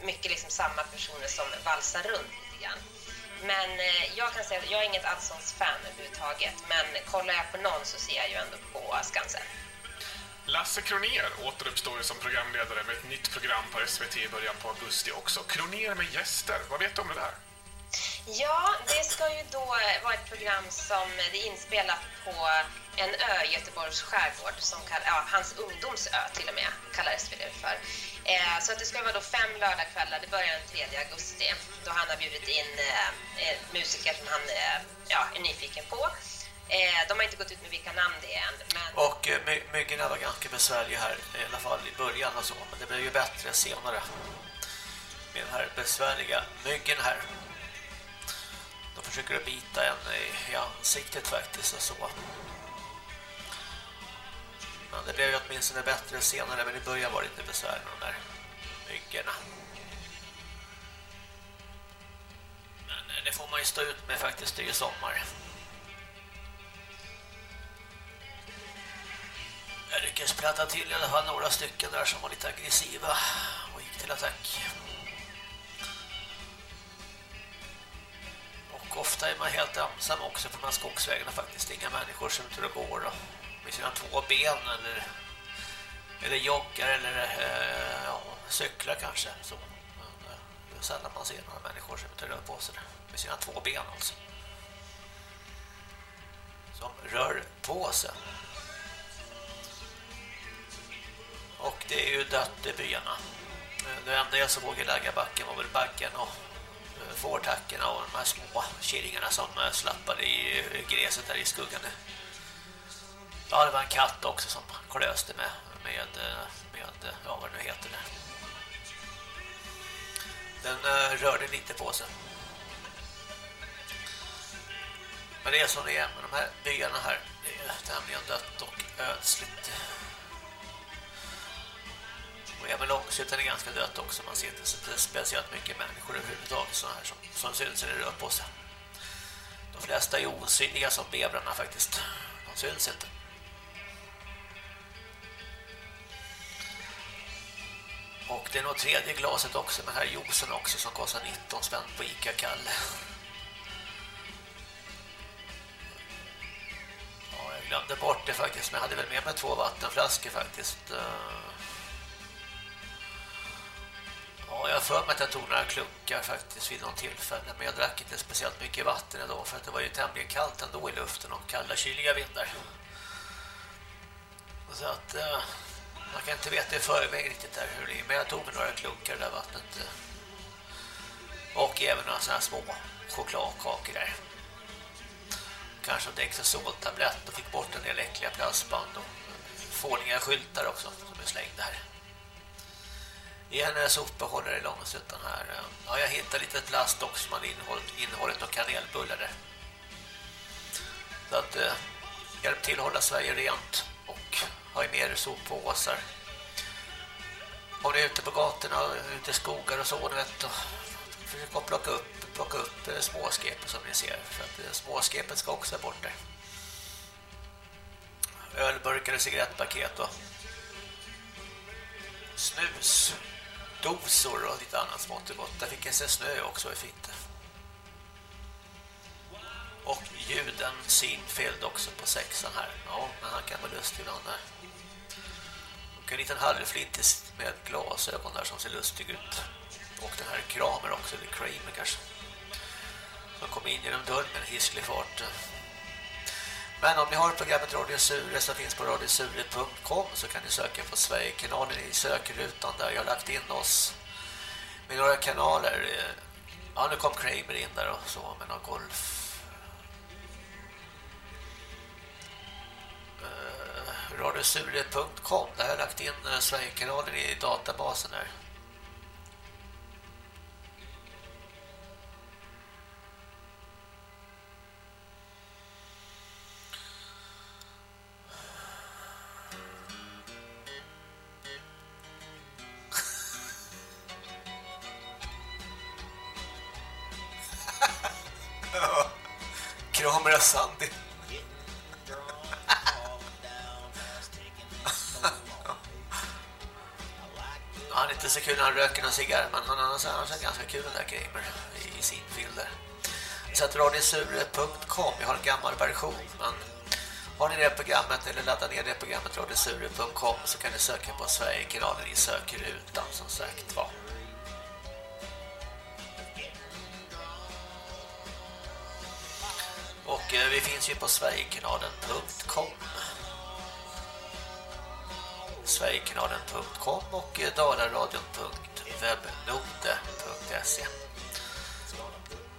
mycket liksom samma personer som valsar runt lite grann. Men eh, jag kan säga att jag är inget allsångsfan överhuvudtaget men kollar jag på någon så ser jag ju ändå på Skansen. Lasse Kroner återuppstår som programledare med ett nytt program på SVT i början på augusti också. Kroner med gäster, vad vet du om det där? Ja, det ska ju då vara ett program som är inspelat på en ö i Göteborgs skärgård som kall, ja, hans ungdomsö till och med kallar det för. Eh, så att det ska vara då fem lördagskvällar, det börjar den 3 augusti då han har bjudit in eh, eh, musiker som han eh, ja, är nyfiken på. Eh, de har inte gått ut med vilka namn det är än, men Och eh, my- myggorna var ganska besvärliga här, i alla fall i början och så. Men det blev ju bättre senare. Med den här besvärliga myggen här. De försöker att bita en i, i ansiktet faktiskt och så. Men det blev ju åtminstone bättre senare, men i början var det inte besvär med de där myggorna. Men eh, det får man ju stå ut med faktiskt, det är ju sommar. Jag lyckades platta till i alla fall några stycken där som var lite aggressiva och gick till attack. Och ofta är man helt ensam också på de här skogsvägarna faktiskt. Inga människor som inte går och med sina två ben eller, eller joggar eller eh, ja, cyklar kanske. Så. Men, eh, det är sällan man ser några människor som inte rör på sig med sina två ben alltså. Som rör på sig. Och det är ju dött i byarna. Det enda jag såg i Lägarbacken var väl backen och eh, fårtackorna och de här små killingarna som eh, slappade i gräset där i skuggan. Ja, det var en katt också som klöste med, med, eh, med ja, vad det nu heter det. Den rörde lite på sig. Men det är som det är med de här byarna här. Det är tämligen dött och ödsligt. Och även Långshyttan är ganska dött också. Man ser inte så speciellt mycket människor överhuvudtaget sådana här som, som syns eller rör på sig. De flesta är osynliga som bebrarna faktiskt. De syns inte. Och det är nog tredje glaset också med här juicen också som kostar 19 spänn på Ica Kalle. Ja, jag glömde bort det faktiskt men jag hade väl med mig två vattenflaskor faktiskt. Eh, Ja, jag har för mig att jag tog några klunkar faktiskt vid någon tillfälle men jag drack inte speciellt mycket vatten idag för att det var ju tämligen kallt ändå i luften och kalla kyliga vindar. Så att eh, man kan inte veta i förväg riktigt där hur det är men jag tog några klunkar där vattnet. Eh, och även några sådana små chokladkakor där. Kanske en Dexazol-tablett och fick bort en del äckliga plastband och fåniga skyltar också som är slängda här. I en sopbehållare i Långsuttan här. Ja, jag hittade lite plast också som hade innehållit, innehållit och kanelbullar där. Så att eh, hjälp till att hålla Sverige rent och ha i mer soppåsar. Om ni är ute på gatorna och ute i skogar och så, vet, och försök att plocka upp, plocka upp eh, småskepet som ni ser. För att eh, småskepet ska också bort där. Ölburkar och cigarettpaket och snus dosor och lite annat smått och gott. Där fick jag se snö också, är fint. Och ljuden Sinfield också på sexan här. Ja, men han kan vara lustig ibland där. Och en liten halvflintis med glasögon där som ser lustig ut. Och den här Kramer också, eller Kramer kanske. Som kom in genom dörren med en hisklig fart. Men om ni har programmet Radio Sure så finns på radiosure.com så kan ni söka på Sverigekanalen i sökrutan där jag har lagt in oss med några kanaler. Ja, nu kom Kramer in där och så med någon golf. Eh, radiosure.com där har jag lagt in eh, Sverigekanalen i databasen där. Kramer Sandy. [LAUGHS] han är inte så kul när han röker någon cigarr men han har annars ganska kul den där Kramer i sin film där. Så att radiosure.com, jag har en gammal version men har ni det programmet eller laddar ner det programmet radiosure.com så kan ni söka på Sverigekanalen i sökrutan som sagt var. Och eh, vi finns ju på sverigekanalen.com sverigekanalen.com och eh, dalaradion.webnode.se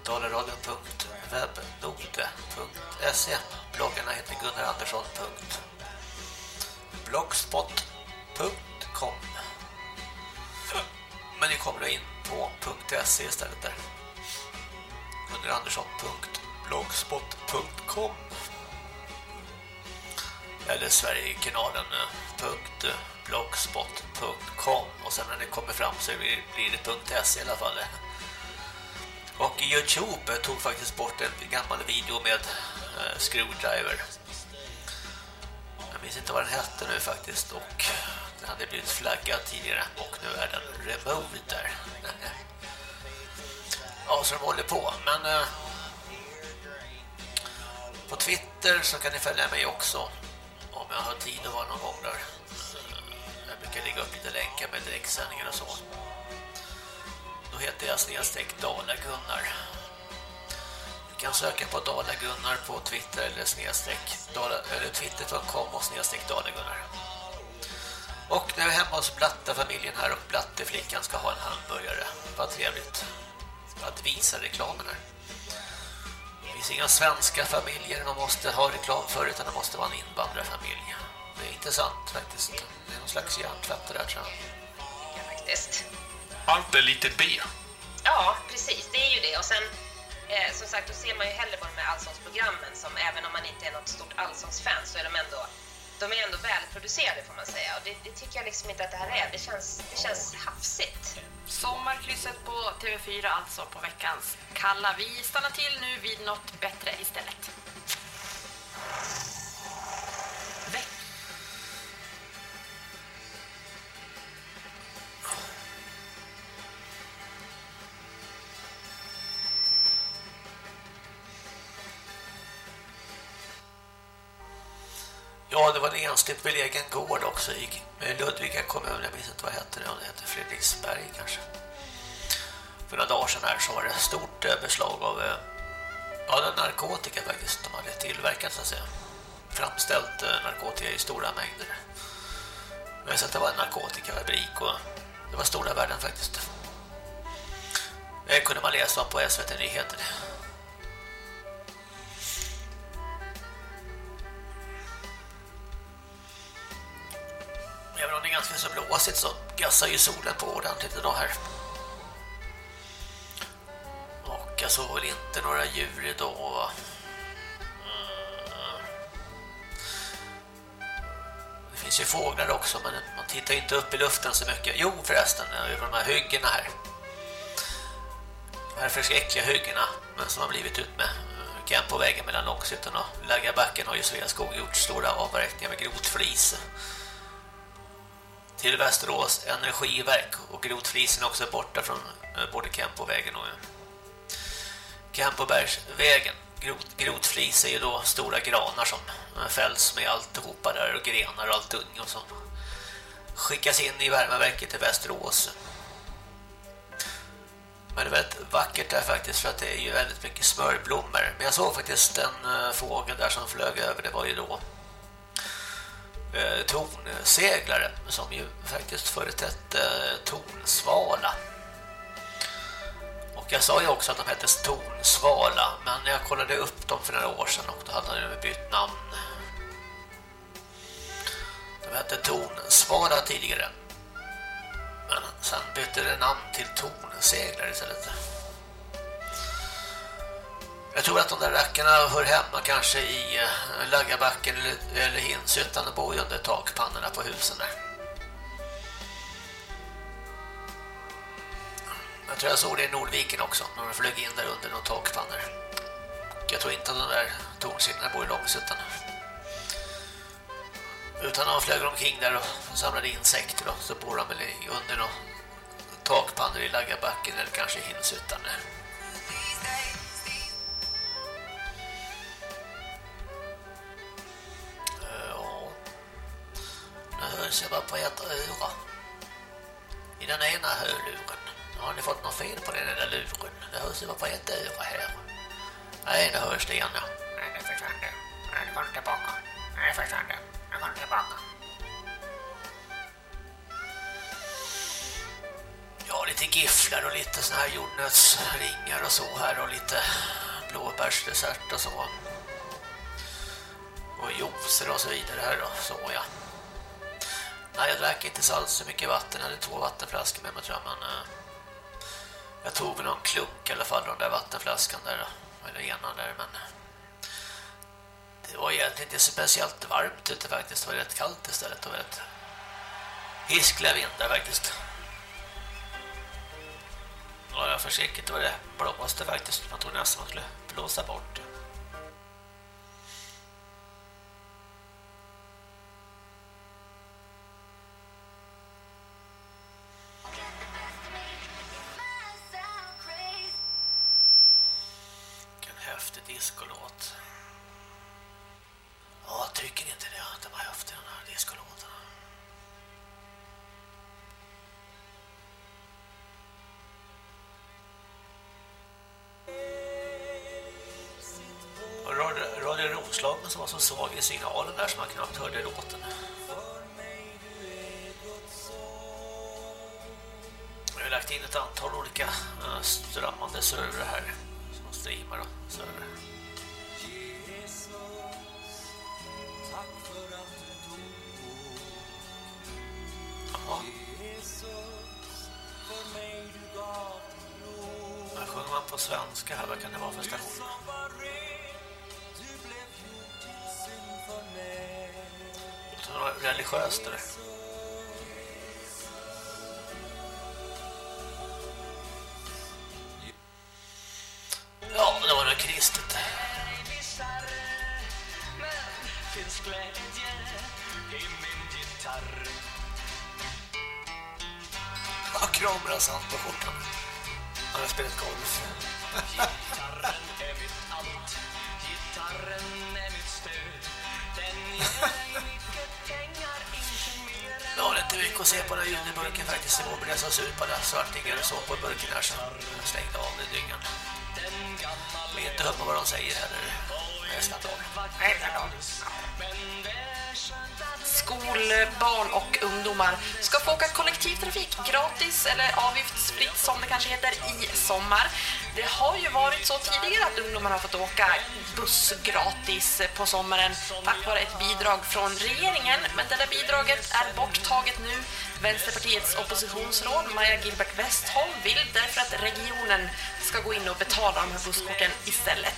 dalaradion.webnode.se Bloggarna heter gunnarandersson.blogspot.com Men ni kommer då in på .se istället där. Gunnarandersson.blogspot.com blogspot.com eller sverigekanalen.blogspot.com eh, eh, och sen när det kommer fram så blir det .se i alla fall. [LAUGHS] Och Youtube eh, tog faktiskt bort en gammal video med eh, Screwdriver. Jag minns inte vad den hette nu faktiskt och den hade blivit flaggad tidigare och nu är den removed där. [LAUGHS] ja, så de håller på. Men eh, på Twitter så kan ni följa mig också om jag har tid att vara någon gång där. Jag brukar lägga upp lite länkar med direktsändningar och så. Då heter jag snedstreck Dalagunnar. Du kan söka på Dalagunnar på Twitter eller snedstreck eller twitter.com och snedstreck Dalagunnar. Och nu är vi hemma hos Blatta-familjen här och Blatteflickan ska ha en hamburgare. Vad trevligt. att visa reklamen här. Det finns inga svenska familjer man måste ha reklam för utan det måste vara en invandrarfamilj. Det är intressant faktiskt. Det är någon slags hjärntvätt där tror jag. faktiskt. Allt är lite B. Ja, precis. Det är ju det. Och sen, eh, som sagt, då ser man ju hellre på de här allsångsprogrammen som även om man inte är något stort allsångsfan så är de ändå, de är ändå välproducerade får man säga. Och det, det tycker jag liksom inte att det här är. Det känns, det känns hafsigt. Sommarkrysset på TV4 alltså på veckans kalla. Vi stannar till nu vid något bättre istället. Ja, det var en ensligt belägen gård också i Ludvika kommun. Jag minns inte vad hette det. Det hette Fredriksberg kanske. För några dagar sedan här så var det stort eh, beslag av eh, ja, narkotika faktiskt. De hade tillverkat så att säga. Framställt eh, narkotika i stora mängder. Men så att det var en narkotikafabrik och det var stora värden faktiskt. Det kunde man läsa om på SVT Nyheter. Är ganska så blåsigt så gassar ju solen på ordentligt idag här. Och jag såg väl inte några djur idag va? Mm. Det finns ju fåglar också men man tittar inte upp i luften så mycket. Jo förresten, över de här hyggena här. De här förskräckliga hyggena som har blivit ut med eh, kan på vägen mellan Långshyttan och Läggabacken har ju Sveaskog gjort stora avverkningar med grotflis till Västerås energiverk och grotflisen är också borta från eh, både Kempovägen och eh, Kempobergsvägen. Grot, grotflis är ju då stora granar som eh, fälls med alltihopa där och grenar och allt unga och som skickas in i värmeverket i Västerås. Men det är väldigt vackert där faktiskt för att det är ju väldigt mycket smörblommor. Men jag såg faktiskt en fågel där som flög över, det var ju då eh, tonseglare som ju faktiskt företrädde eh, tonsvala. Och jag sa ju också att de hette tonsvala men jag kollade upp dem för några år sedan och då hade de bytt namn. De hette tonsvala tidigare. Men sen bytte det namn till Tornseglare istället. Jag tror att de där rackarna hör hemma kanske i eh, Laggabacken eller, eller Hinshyttan och bor ju under takpannorna på husen där. Jag tror jag såg det i Nordviken också, när de flög in där under några takpannor. Jag tror inte att de där tornsiglarna bor i Långshyttan. Utan de flög omkring där och samlade insekter då, så bor de väl under några takpannor i Laggabacken eller kanske i Hinshyttan. Nu hörs jag bara på ett öra. I den ena hörluren. Har ni fått något fel på den där luren? Det hörs ju bara på ett öra här. Nej, nu hörs det igen, ja. Nej, det försvann det. Nej, det kommer tillbaka. Nej, det försvann det. Nu kommer tillbaka. Ja, lite gifflar och lite såna här jordnötsringar och så här och lite blåbärsdessert och så. Och juicer och så vidare här då, så ja. Nej, jag drack inte alls så mycket vatten. Jag hade två vattenflaskor med mig tror jag, men... Eh, jag tog väl någon klunk i alla fall, den där vattenflaskan där. Eh, eller ena där, men... Eh, det var egentligen inte speciellt varmt ute faktiskt. Det var rätt kallt istället och rätt hiskliga vindar faktiskt. Ja, jag försiktigt var det blåste faktiskt. Man tog nästan man skulle blåsa bort. det. I signalen där som man knappt hörde låten. Jag har lagt lagt in ett antal olika eh, strömmande servrar här som streamar och server. Jaha. Här sjunger man på svenska här? Vad kan det vara för station? Religiöst eller? Ska få åka kollektivtrafik gratis eller avgiftsfritt som det kanske heter i sommar. Det har ju varit så tidigare att ungdomar har fått åka buss gratis på sommaren tack vare ett bidrag från regeringen. Men det där bidraget är borttaget nu. Vänsterpartiets oppositionsråd Maja Gilbert Westholm vill därför att regionen ska gå in och betala de här busskorten istället.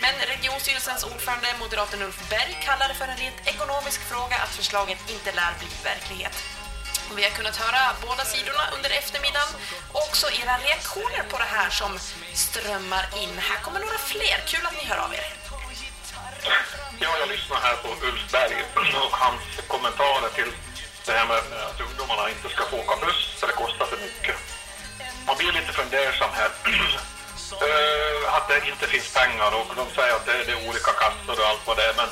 Men regionstyrelsens ordförande, moderaten Ulf Berg, kallar det för en rent ekonomisk fråga att förslaget inte lär bli verklighet. Och vi har kunnat höra båda sidorna under eftermiddagen och också era reaktioner på det här som strömmar in. Här kommer några fler. Kul att ni hör av er. Ja, jag lyssnar här på Ulf Berg och hans kommentarer till det här med att ungdomarna inte ska få åka buss för det kostar för mycket. Man blir lite fundersam här. Uh, [CLEARS THROAT] att det inte finns pengar och de säger att det, det är olika kassor och allt vad det är. Men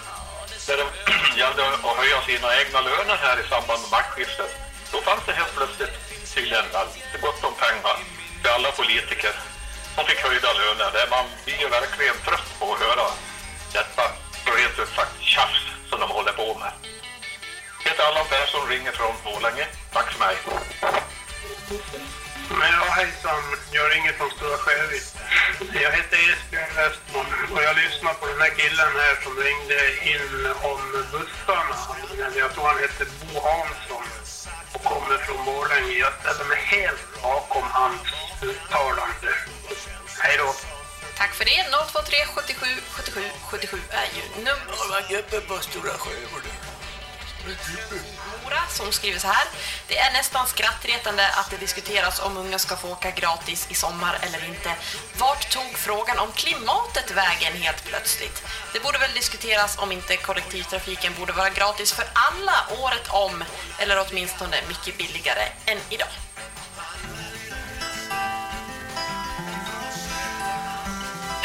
när det [CLEARS THROAT] gällde att höja sina egna löner här i samband med maktskiftet, då fanns det helt plötsligt tydligen väldigt gott om pengar för alla politiker. De fick höjda löner. Där man blir ju verkligen trött på att höra detta rent ut sagt tjafs som de håller på med. Jag heter Allan Persson, ringer från Borlänge. Tack för mig. Men ja, hejsan. Jag ringer från Stora Skärvik. Jag heter Esbjörn Westman och jag lyssnar på den här killen här som ringde in om bussarna. Jag tror han heter Bo Hansson kommer från Borlänge. Jag ställer mig helt bakom hans uttalande. Hej då! Tack för det. 023 77 77 77 är ju numret. Uppe på Stora Sjöbo Mora som skriver så här. Det är nästan skrattretande att det diskuteras om unga ska få åka gratis i sommar eller inte. Vart tog frågan om klimatet vägen helt plötsligt? Det borde väl diskuteras om inte kollektivtrafiken borde vara gratis för alla året om eller åtminstone mycket billigare än idag.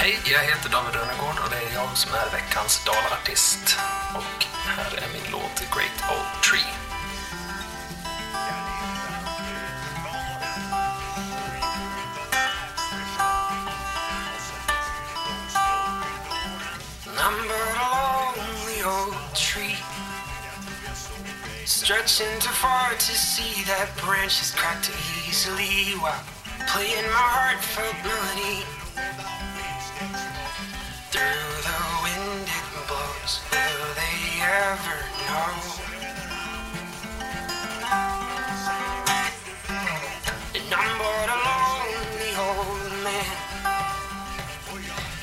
Hej, jag heter David Rönnegård och det är jag som är veckans dalartist. Och här är min låt Great Old Tree. Number along the old tree Stretching too far to see that branches cracked easily While playing my heartfelt melody Through the wind it blows Will they ever know? And I'm but a lonely old man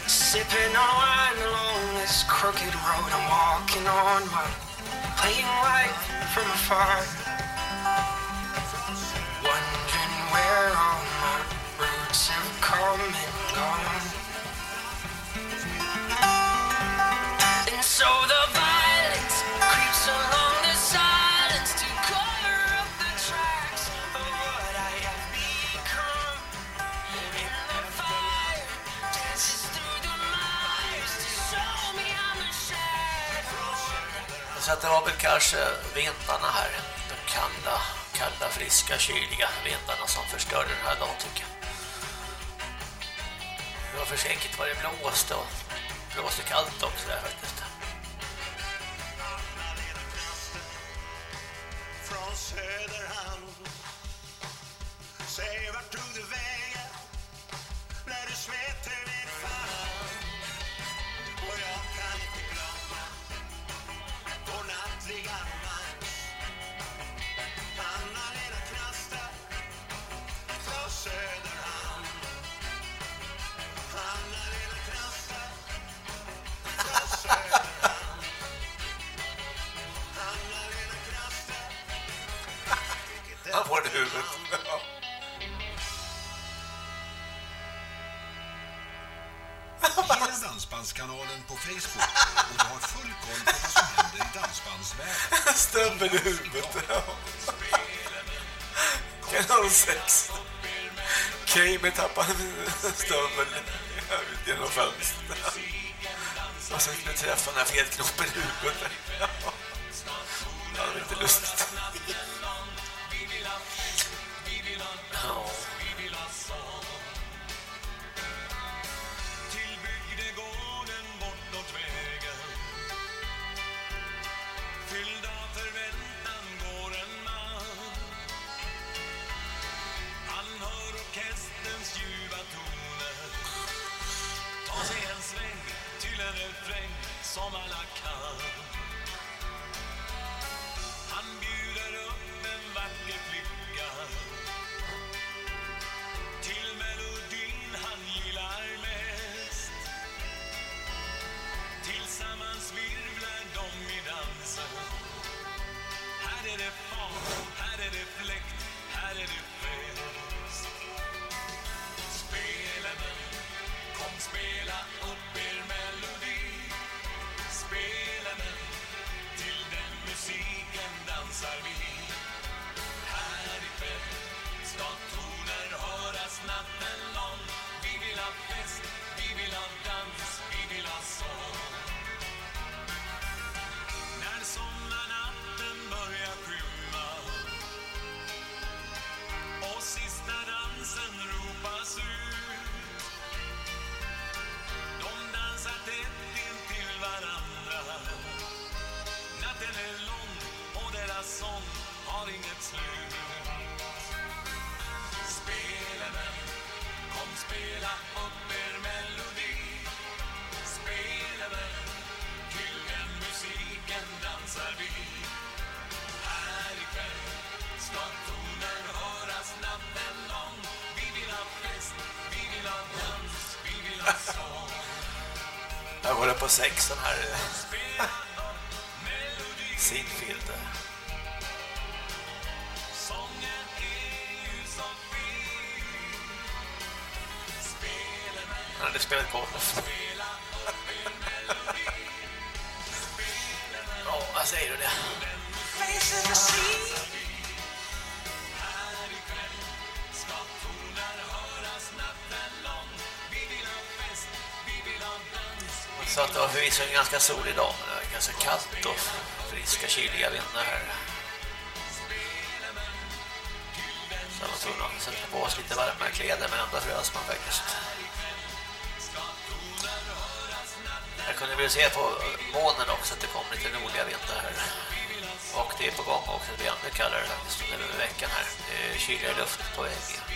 Sipping on wine along this crooked road I'm walking on while playing life from afar Wondering where all my roots have come and gone Det var väl kanske vindarna här. De kalla, kalla, friska, kyliga vindarna som förstörde den här dagen tycker jag. Det var försiktigt vad det blåste och blåste kallt också där faktiskt. Söderhamn Säg tog du Dansbandskanalen på Facebook och du har full koll på vad som händer i dansbandsvärlden. Stövel i huvudet. Kanal 6. Kame tappade stövel ut genom fönstret. Och sen skulle träffa den här fedknoppen i huvudet. Förvisso en ganska solig dag, men det är ganska kallt och friska, kyliga vindar här. Så man tror att sätta på oss lite varmare kläder, men ändå frös man faktiskt. Jag kunde väl se på månen också att det kom lite nordliga vindar här. Och det är på gång också, det blir ännu kallare faktiskt under veckan här. Det är kyligare luft på väg.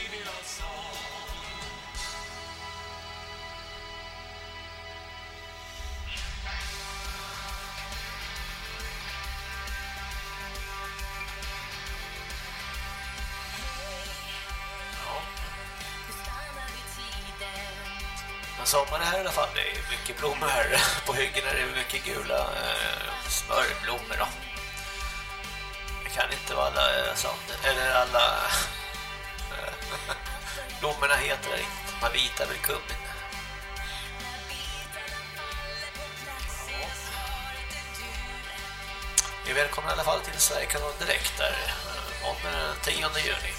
Men sommaren här i alla fall, det är mycket blommor här på hyggena, det är mycket gula eh, smörblommor då. Det kan inte vara alla eh, eller alla eh, [LAUGHS] blommorna heter det inte. De här vita väl kummin. Vi är välkomna i alla fall till Sverigekanalen direkt där eh, om eh, den 10 juni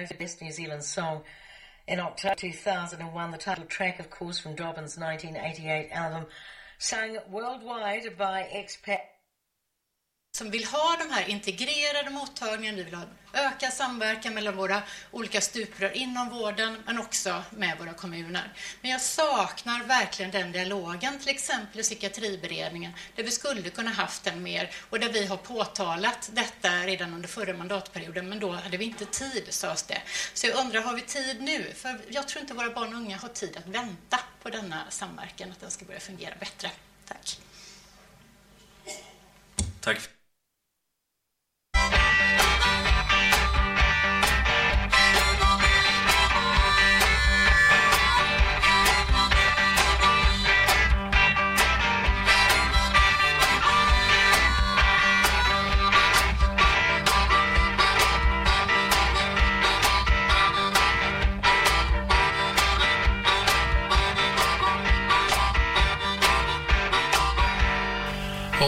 Voted Best New Zealand Song in October 2001. The title track, of course, from Dobbin's 1988 album, sung worldwide by expat. Som vill ha de här integrerade mottagningarna, vi vill ha ökad samverkan mellan våra olika stuprör inom vården men också med våra kommuner. Men jag saknar verkligen den dialogen, till exempel i psykiatriberedningen, där vi skulle kunna haft den mer och där vi har påtalat detta redan under förra mandatperioden, men då hade vi inte tid, sades det. Så jag undrar, har vi tid nu? För jag tror inte våra barn och unga har tid att vänta på denna samverkan, att den ska börja fungera bättre. Tack. Tack.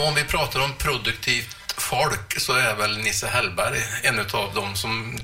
Om vi pratar om produktivt folk så är väl Nisse Hellberg en av dem som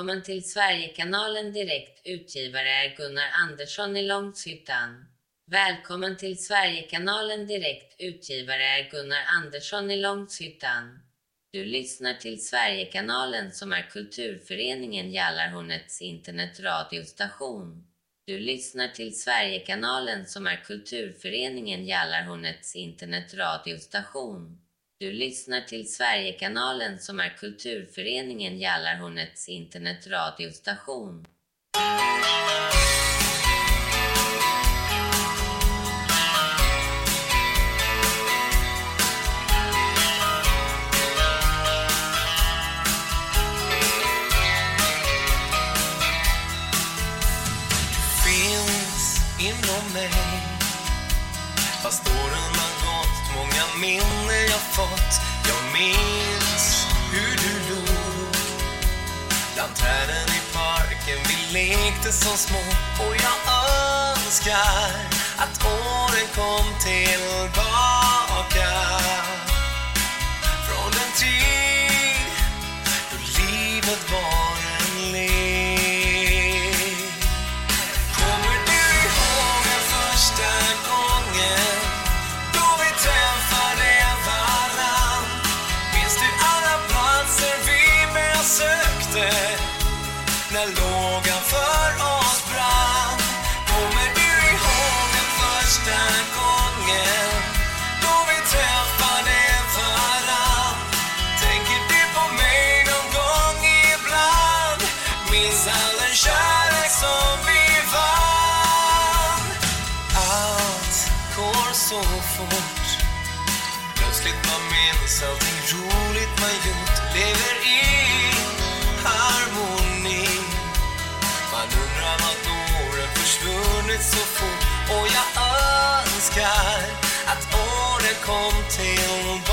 Välkommen till Sverigekanalen Direkt. Utgivare är Gunnar Andersson i Långshyttan. Välkommen till Sverigekanalen Direkt. Utgivare är Gunnar Andersson i Långshyttan. Du lyssnar till Sverigekanalen som är kulturföreningen Jallarhornets internetradiostation. Du lyssnar till Sverigekanalen som är kulturföreningen Jallarhornets internetradiostation. Du lyssnar till Sverigekanalen som är kulturföreningen Jallarhornets internetradiostation. Du finns inom mig Fast åren har gått, många minnen jag fått. Jag minns hur du låg Bland träden i parken, vi lekte som små. Och jag önskar att åren kom tillbaka. Från den tid då livet var livet så fort. Och jag önskar att året kom tillbaka.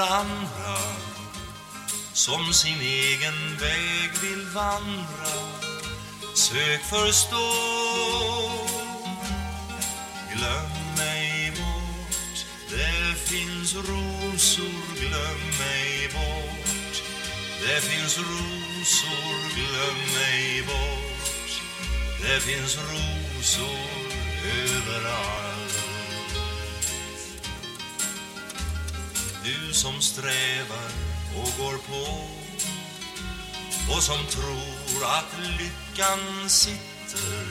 Andra som sin egen väg vill vandra. Sök förstå. Glöm mig bort. Det finns rosor. Glöm mig bort. Det finns rosor. Glöm mig bort. Det finns rosor överallt. Som strävar och går på. Och som tror att lyckan sitter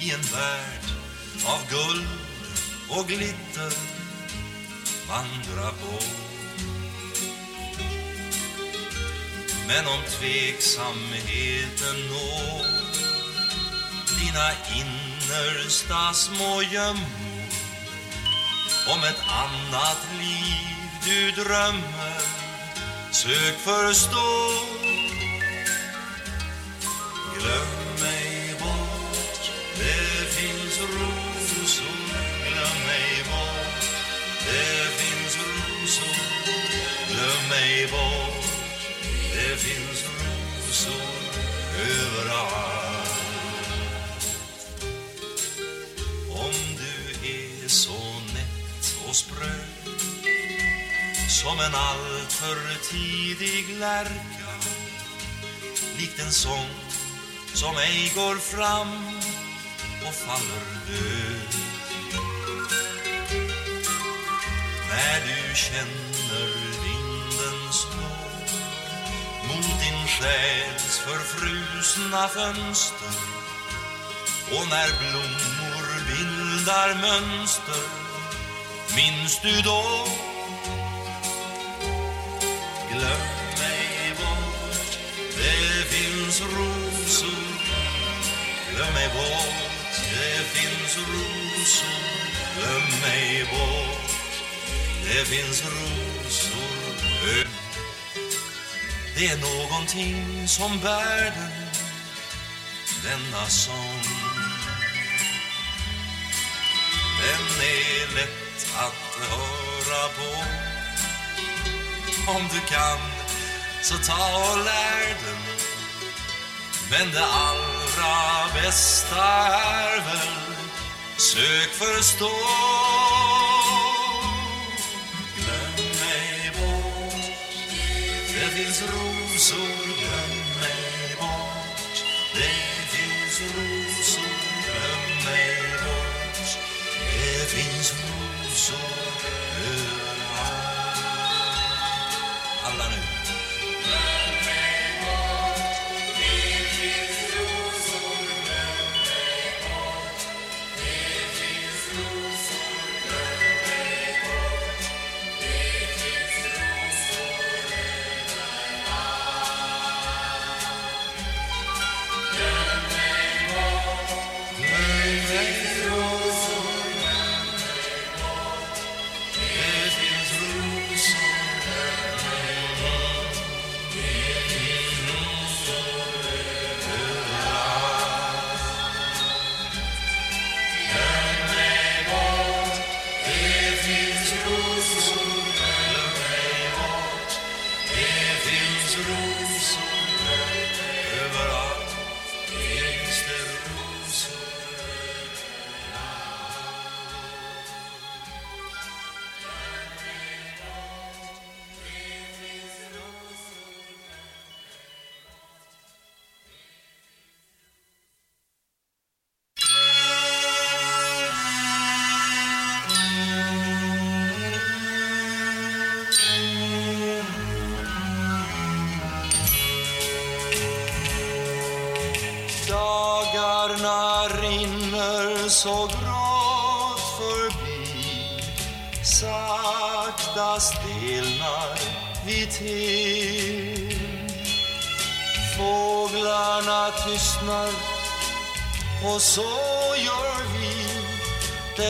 i en värld av guld och glitter. Vandra på. Men om tveksamheten når dina innersta små gömmor om ett annat liv du drömmer. Sök förstå. Glöm mig bort. Det finns rosor Glöm mig bort. Det finns rosor. Glöm mig bort. Det finns rosor överallt. Som en alltför tidig lärka. Likt en sång som ej går fram och faller död. När du känner vinden slå mot din själs förfrusna fönster och när blommor bildar mönster minns du då Glöm mig bort. Det finns rosor. Glöm mig bort. Det finns rosor. Glöm mig bort. Det finns rosor. Det är någonting som bär den Denna sång. Den är lätt att höra på om du kan så ta och lär den Men det allra bästa är väl Sök förstå.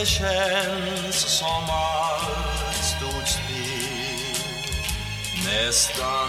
Det känns som allt stod still Nästan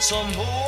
som vår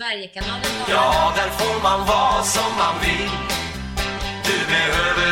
Sverigekanalen Ja, där får man vara som man vill. Du behöver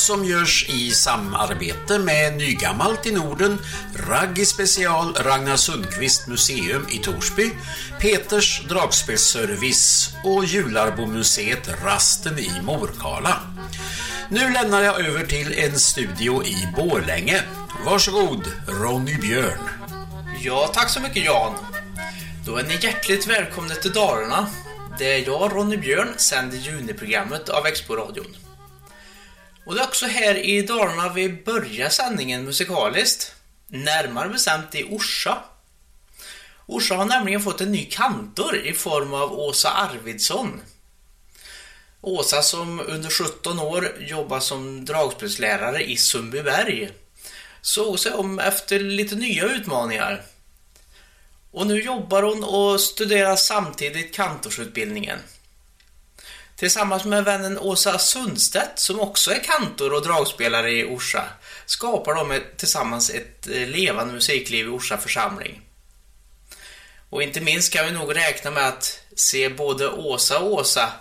som görs i samarbete med Nygammalt i Norden, Raggi Special, Ragnar Sundqvist Museum i Torsby, Peters Dragspelsservice och Jularbomuseet Rasten i Morkala. Nu lämnar jag över till en studio i Borlänge. Varsågod, Ronny Björn. Ja, tack så mycket Jan. Då är ni hjärtligt välkomna till Dalarna. Det är jag, Ronny Björn, sänder juniprogrammet av Expo-radion. Och det är också här i Dalarna vi börjar sändningen musikaliskt. Närmare bestämt i Orsa. Orsa har nämligen fått en ny kantor i form av Åsa Arvidsson. Åsa som under 17 år jobbar som dragspelslärare i Sundbyberg såg sig om efter lite nya utmaningar. Och nu jobbar hon och studerar samtidigt kantorsutbildningen. Tillsammans med vännen Åsa Sundstedt som också är kantor och dragspelare i Orsa skapar de ett, tillsammans ett eh, levande musikliv i Orsa församling. Och inte minst kan vi nog räkna med att se både Åsa och Åsa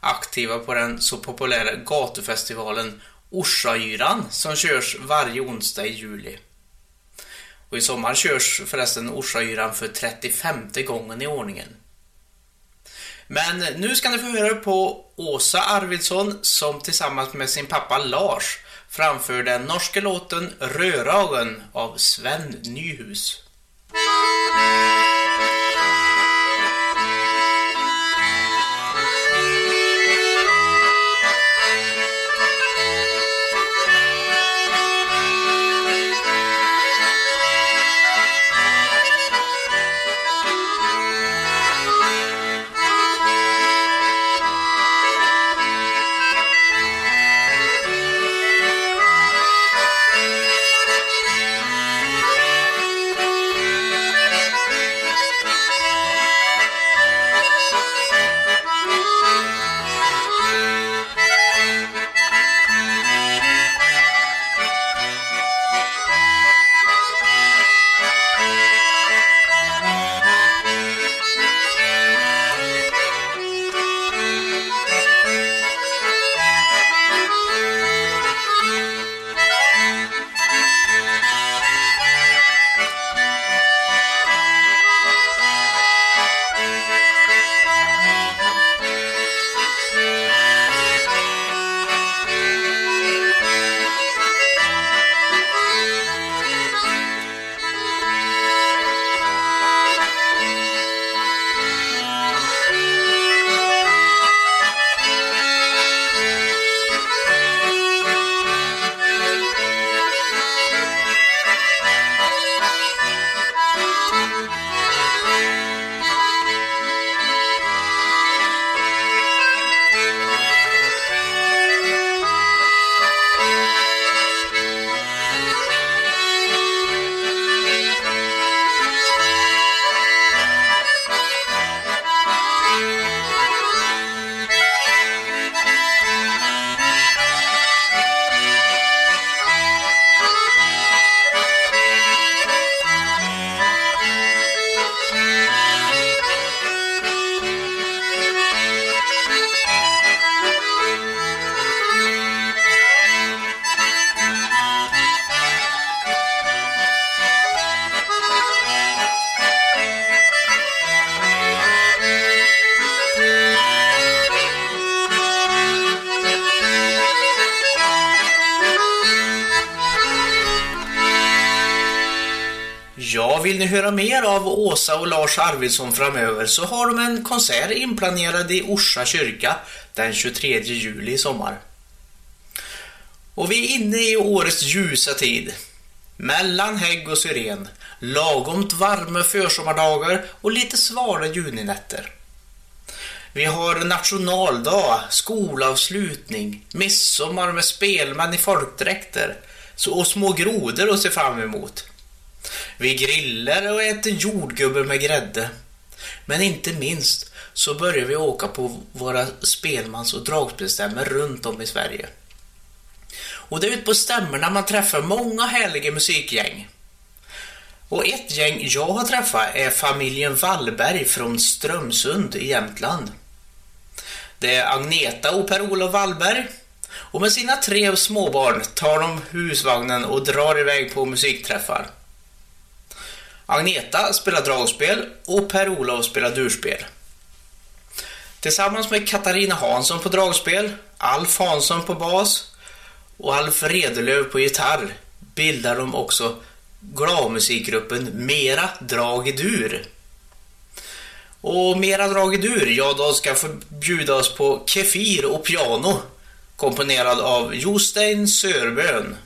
aktiva på den så populära gatufestivalen Orsayran som körs varje onsdag i juli. Och i sommar körs förresten Orsayran för 35 gången i ordningen. Men nu ska ni få höra på Åsa Arvidsson som tillsammans med sin pappa Lars framför den norska låten Röragen av Sven Nyhus. Vill ni höra mer av Åsa och Lars Arvidsson framöver så har de en konsert inplanerad i Orsa kyrka den 23 juli i sommar. Och vi är inne i årets ljusa tid. Mellan hägg och syren, lagomt varma försommardagar och lite svala juninätter. Vi har nationaldag, skolavslutning, midsommar med spelmän i folkdräkter så- och små grodor att se fram emot. Vi grillar och äter jordgubbar med grädde. Men inte minst så börjar vi åka på våra spelmans och dragspelstämmor runt om i Sverige. Och det är ute på stämmorna man träffar många härliga musikgäng. Och ett gäng jag har träffat är familjen Wallberg från Strömsund i Jämtland. Det är Agneta och Per-Olof Wallberg. Och med sina tre småbarn tar de husvagnen och drar iväg på musikträffar. Agneta spelar dragspel och Per-Olof spelar durspel. Tillsammans med Katarina Hansson på dragspel, Alf Hansson på bas och Alf Redelöv på gitarr bildar de också gladmusikgruppen Mera Drag i Dur. Och Mera Drag i Dur, ja de ska få bjuda oss på Kefir och piano komponerad av Jostein Sörbön.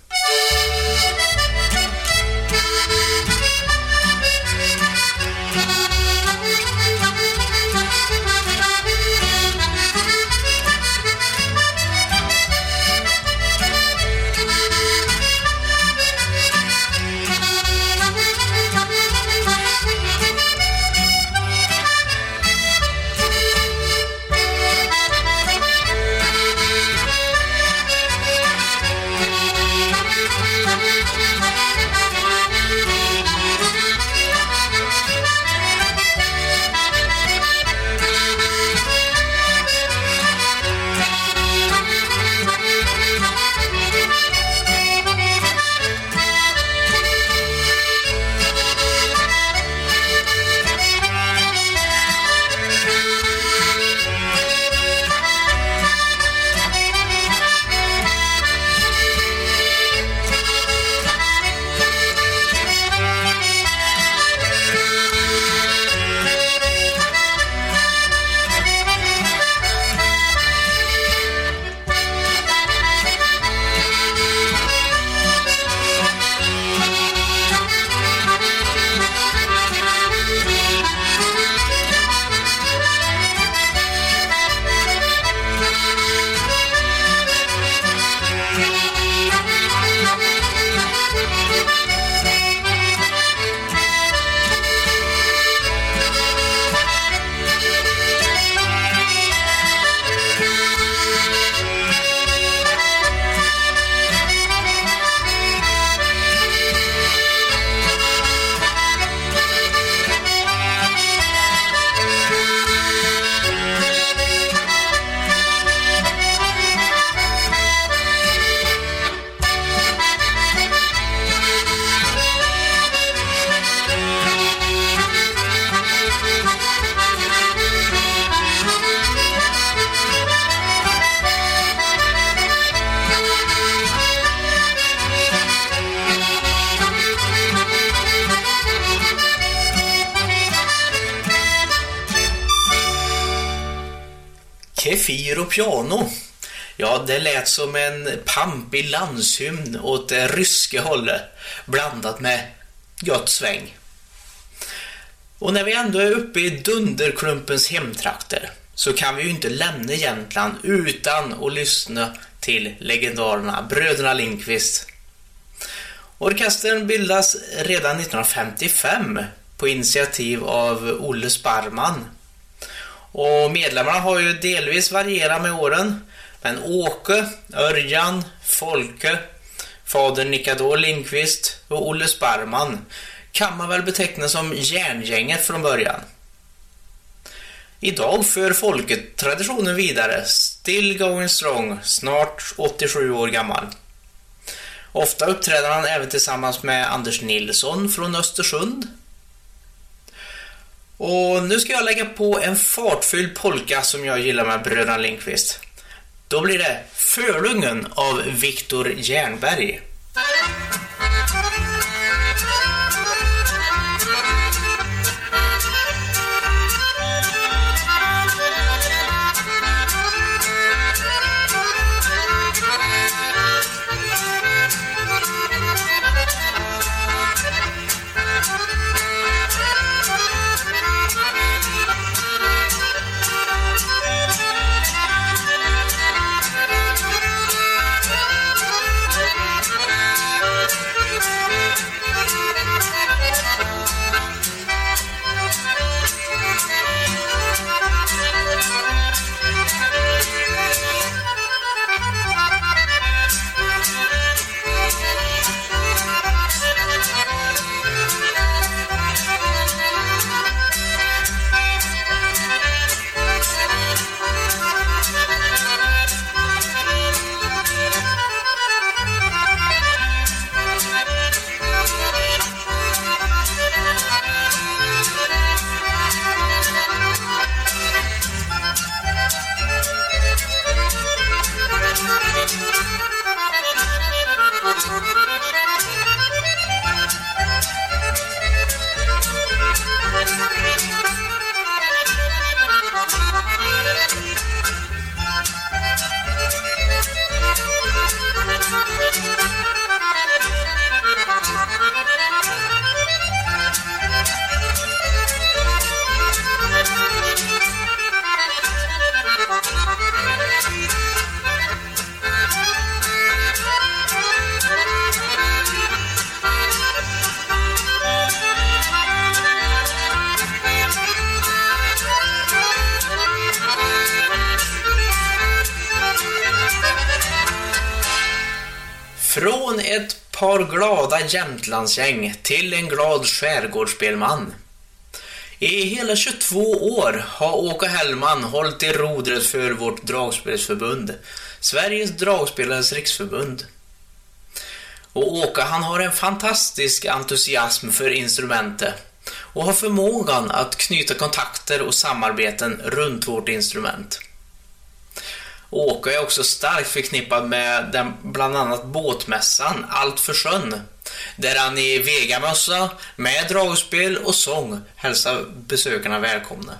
Piano. Ja, det lät som en pampig landshymn åt det ryska hållet blandat med gött sväng. Och när vi ändå är uppe i Dunderklumpens hemtrakter så kan vi ju inte lämna Jämtland utan att lyssna till legendarerna Bröderna Lindqvist. Orkestern bildas redan 1955 på initiativ av Olle Sparman. Och medlemmarna har ju delvis varierat med åren. Men Åke, Örjan, Folke, fader Nikador Lindqvist och Olle Sparman kan man väl beteckna som järngänget från början. Idag för folket traditionen vidare, still going strong, snart 87 år gammal. Ofta uppträder han även tillsammans med Anders Nilsson från Östersund. Och nu ska jag lägga på en fartfylld polka som jag gillar med bröderna Lindqvist. Då blir det Fölungen av Viktor Jernberg. Jämtlandsgäng till en glad skärgårdsspelman. I hela 22 år har Åke Hellman hållit i rodret för vårt dragspelsförbund, Sveriges dragspelares riksförbund. Och Åke han har en fantastisk entusiasm för instrumentet och har förmågan att knyta kontakter och samarbeten runt vårt instrument. Åke är också starkt förknippad med den bland annat båtmässan Allt för sjön där han i vegamössa med dragspel och sång hälsar besökarna välkomna.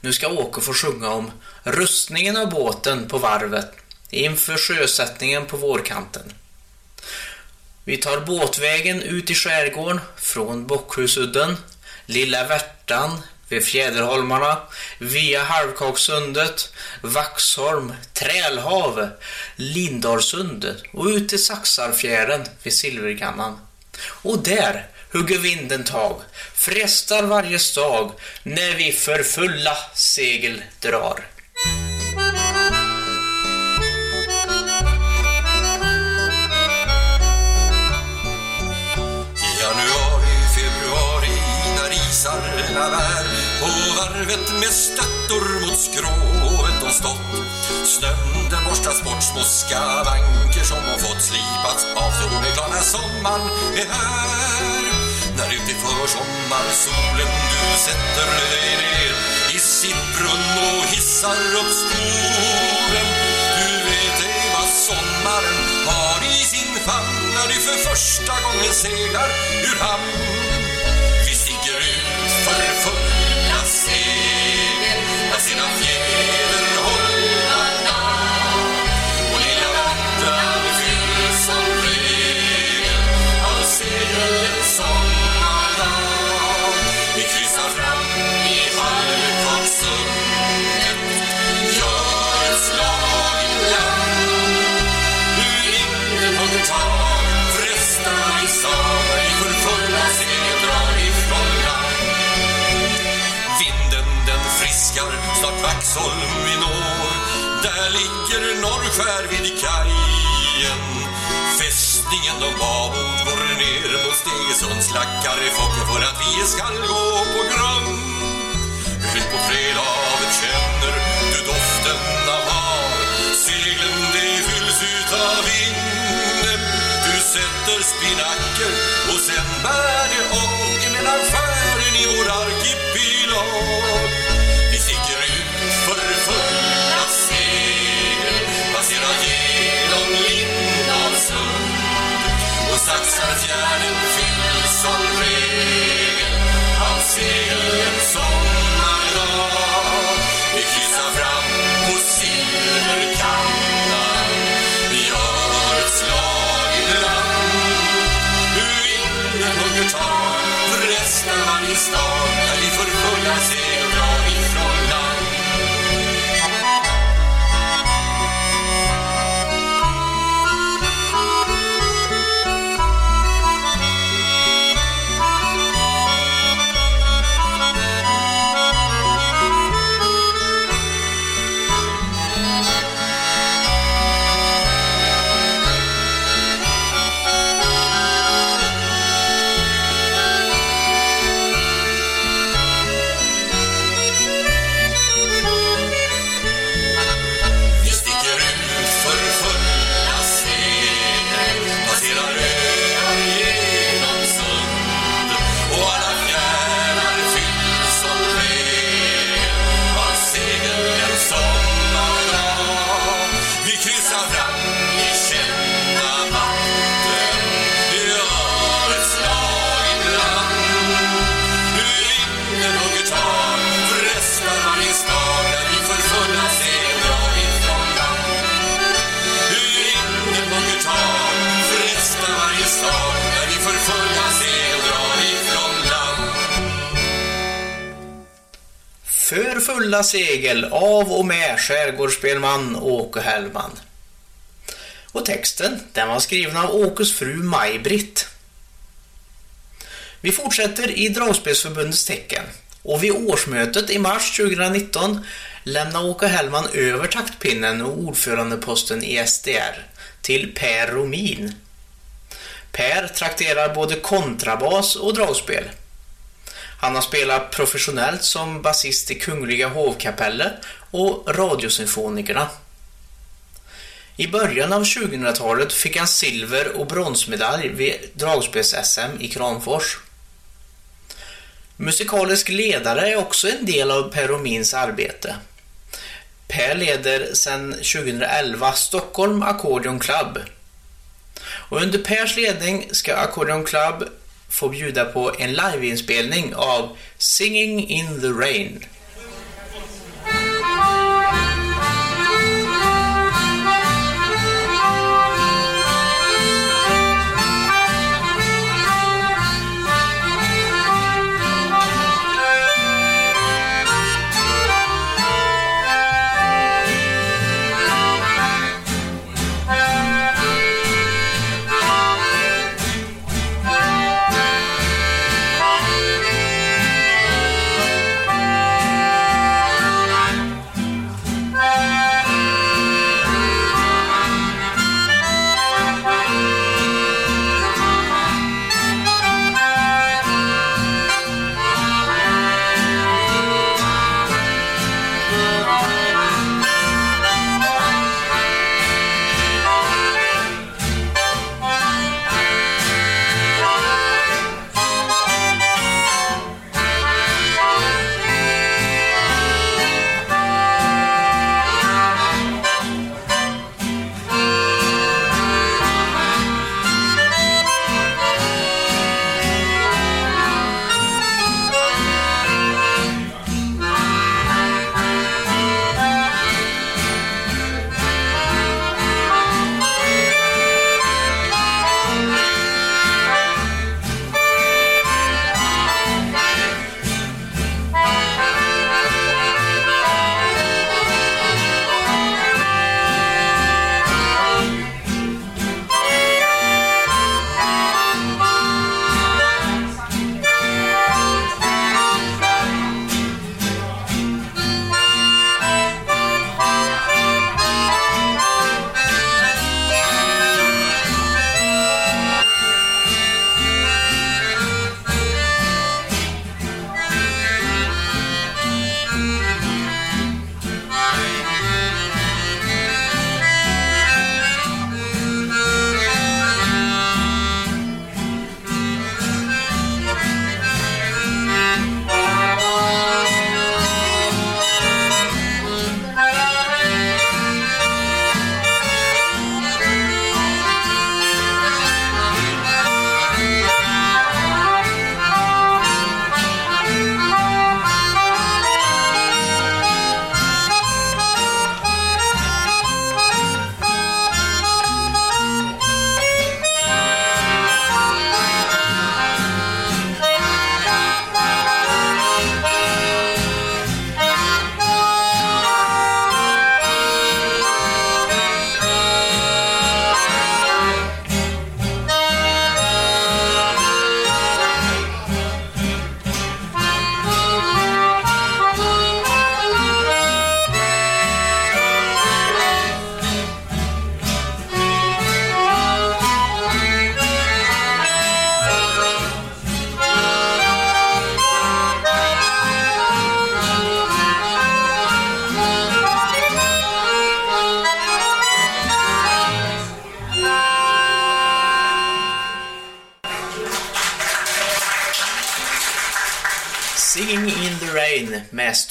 Nu ska Åke få sjunga om rustningen av båten på varvet inför sjösättningen på vårkanten. Vi tar båtvägen ut i skärgården från Bockhusudden, Lilla Värtan vid Fjäderholmarna, via Halvkakssundet, Vaxholm, Trälhav, Lindalsundet och ut till Saxarfjärden vid Silverkannan. Och där hugger vinden tag, frestar varje stag när vi för fulla segel drar. Januari, februari när isarna vär varvet med stöttor mot skrovet och stått. Snön den borstas bort små skavanker som har fått slipats av så är när sommaren är här. När utiför sommarsolen du sätter dig ner i sittbrunn och hissar upp sporen. Du vet ej vad sommaren har i sin famn när du för första gången seglar ur hamn. Vi stiger ut för fullt. Snart Vaxholm vi når. Där ligger Norrskär vid kajen. Fästningen de babord går ner mot Stegesunds lackar i Focke för att vi skall gå på grund. Ut på Fredavet känner du doften av hav. Seglen de fylls utav vinden. Du sätter spinacker och sen bär det av emellan skären i vår arkipelag. Satsar fjärden fylls som ren. För segel av och med skärgårdsspelman Åke Hellman. Och texten, den var skriven av Åkes fru Maj-Britt. Vi fortsätter i Dragspelsförbundets tecken och vid årsmötet i mars 2019 lämnade Åke Hellman över taktpinnen och ordförandeposten i SDR till Per Romin. Per trakterar både kontrabas och dragspel. Han har spelat professionellt som basist i Kungliga hovkapellet och Radiosymfonikerna. I början av 2000-talet fick han silver och bronsmedalj vid dragspels-SM i Kramfors. Musikalisk ledare är också en del av Per Romins arbete. Per leder sedan 2011 Stockholm Accordion Club. Och under Pers ledning ska Accordion Club få bjuda på en liveinspelning av Singing in the Rain.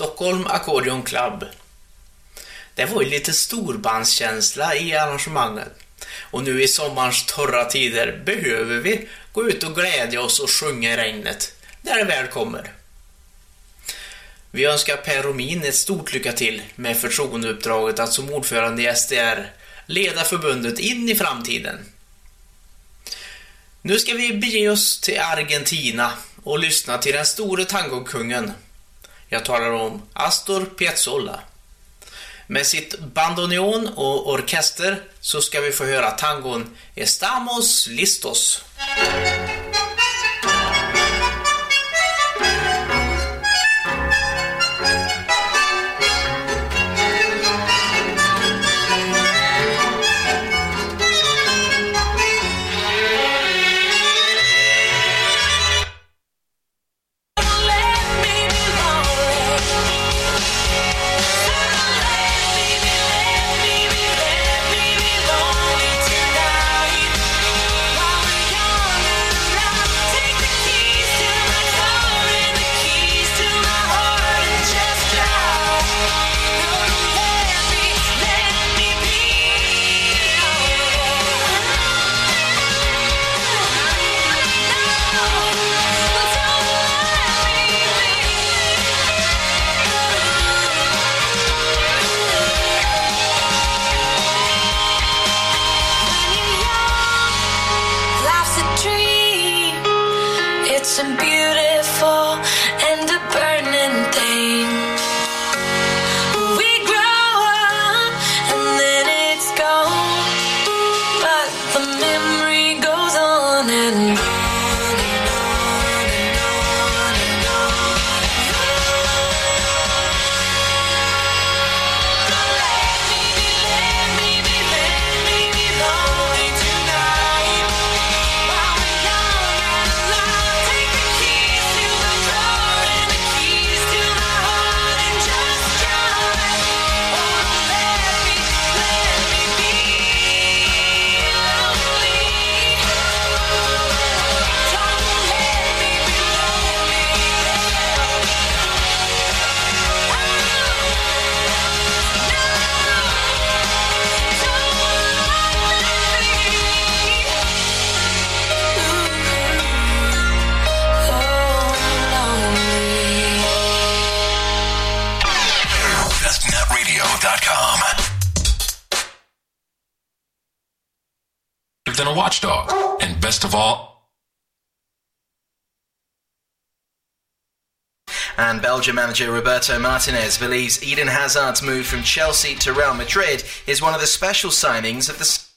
Stockholm Accordion Club. Det var ju lite storbandskänsla i arrangemanget. Och nu i sommarens torra tider behöver vi gå ut och glädja oss och sjunga i regnet, där det väl kommer. Vi önskar Per Romin ett stort lycka till med förtroendeuppdraget att som ordförande i SDR leda förbundet in i framtiden. Nu ska vi bege oss till Argentina och lyssna till den store tangokungen. Jag talar om Astor Piazzolla. Med sitt bandoneon och orkester så ska vi få höra tangon Estamos listos. Belgium manager Roberto Martinez believes Eden Hazard's move from Chelsea to Real Madrid is one of the special signings of the.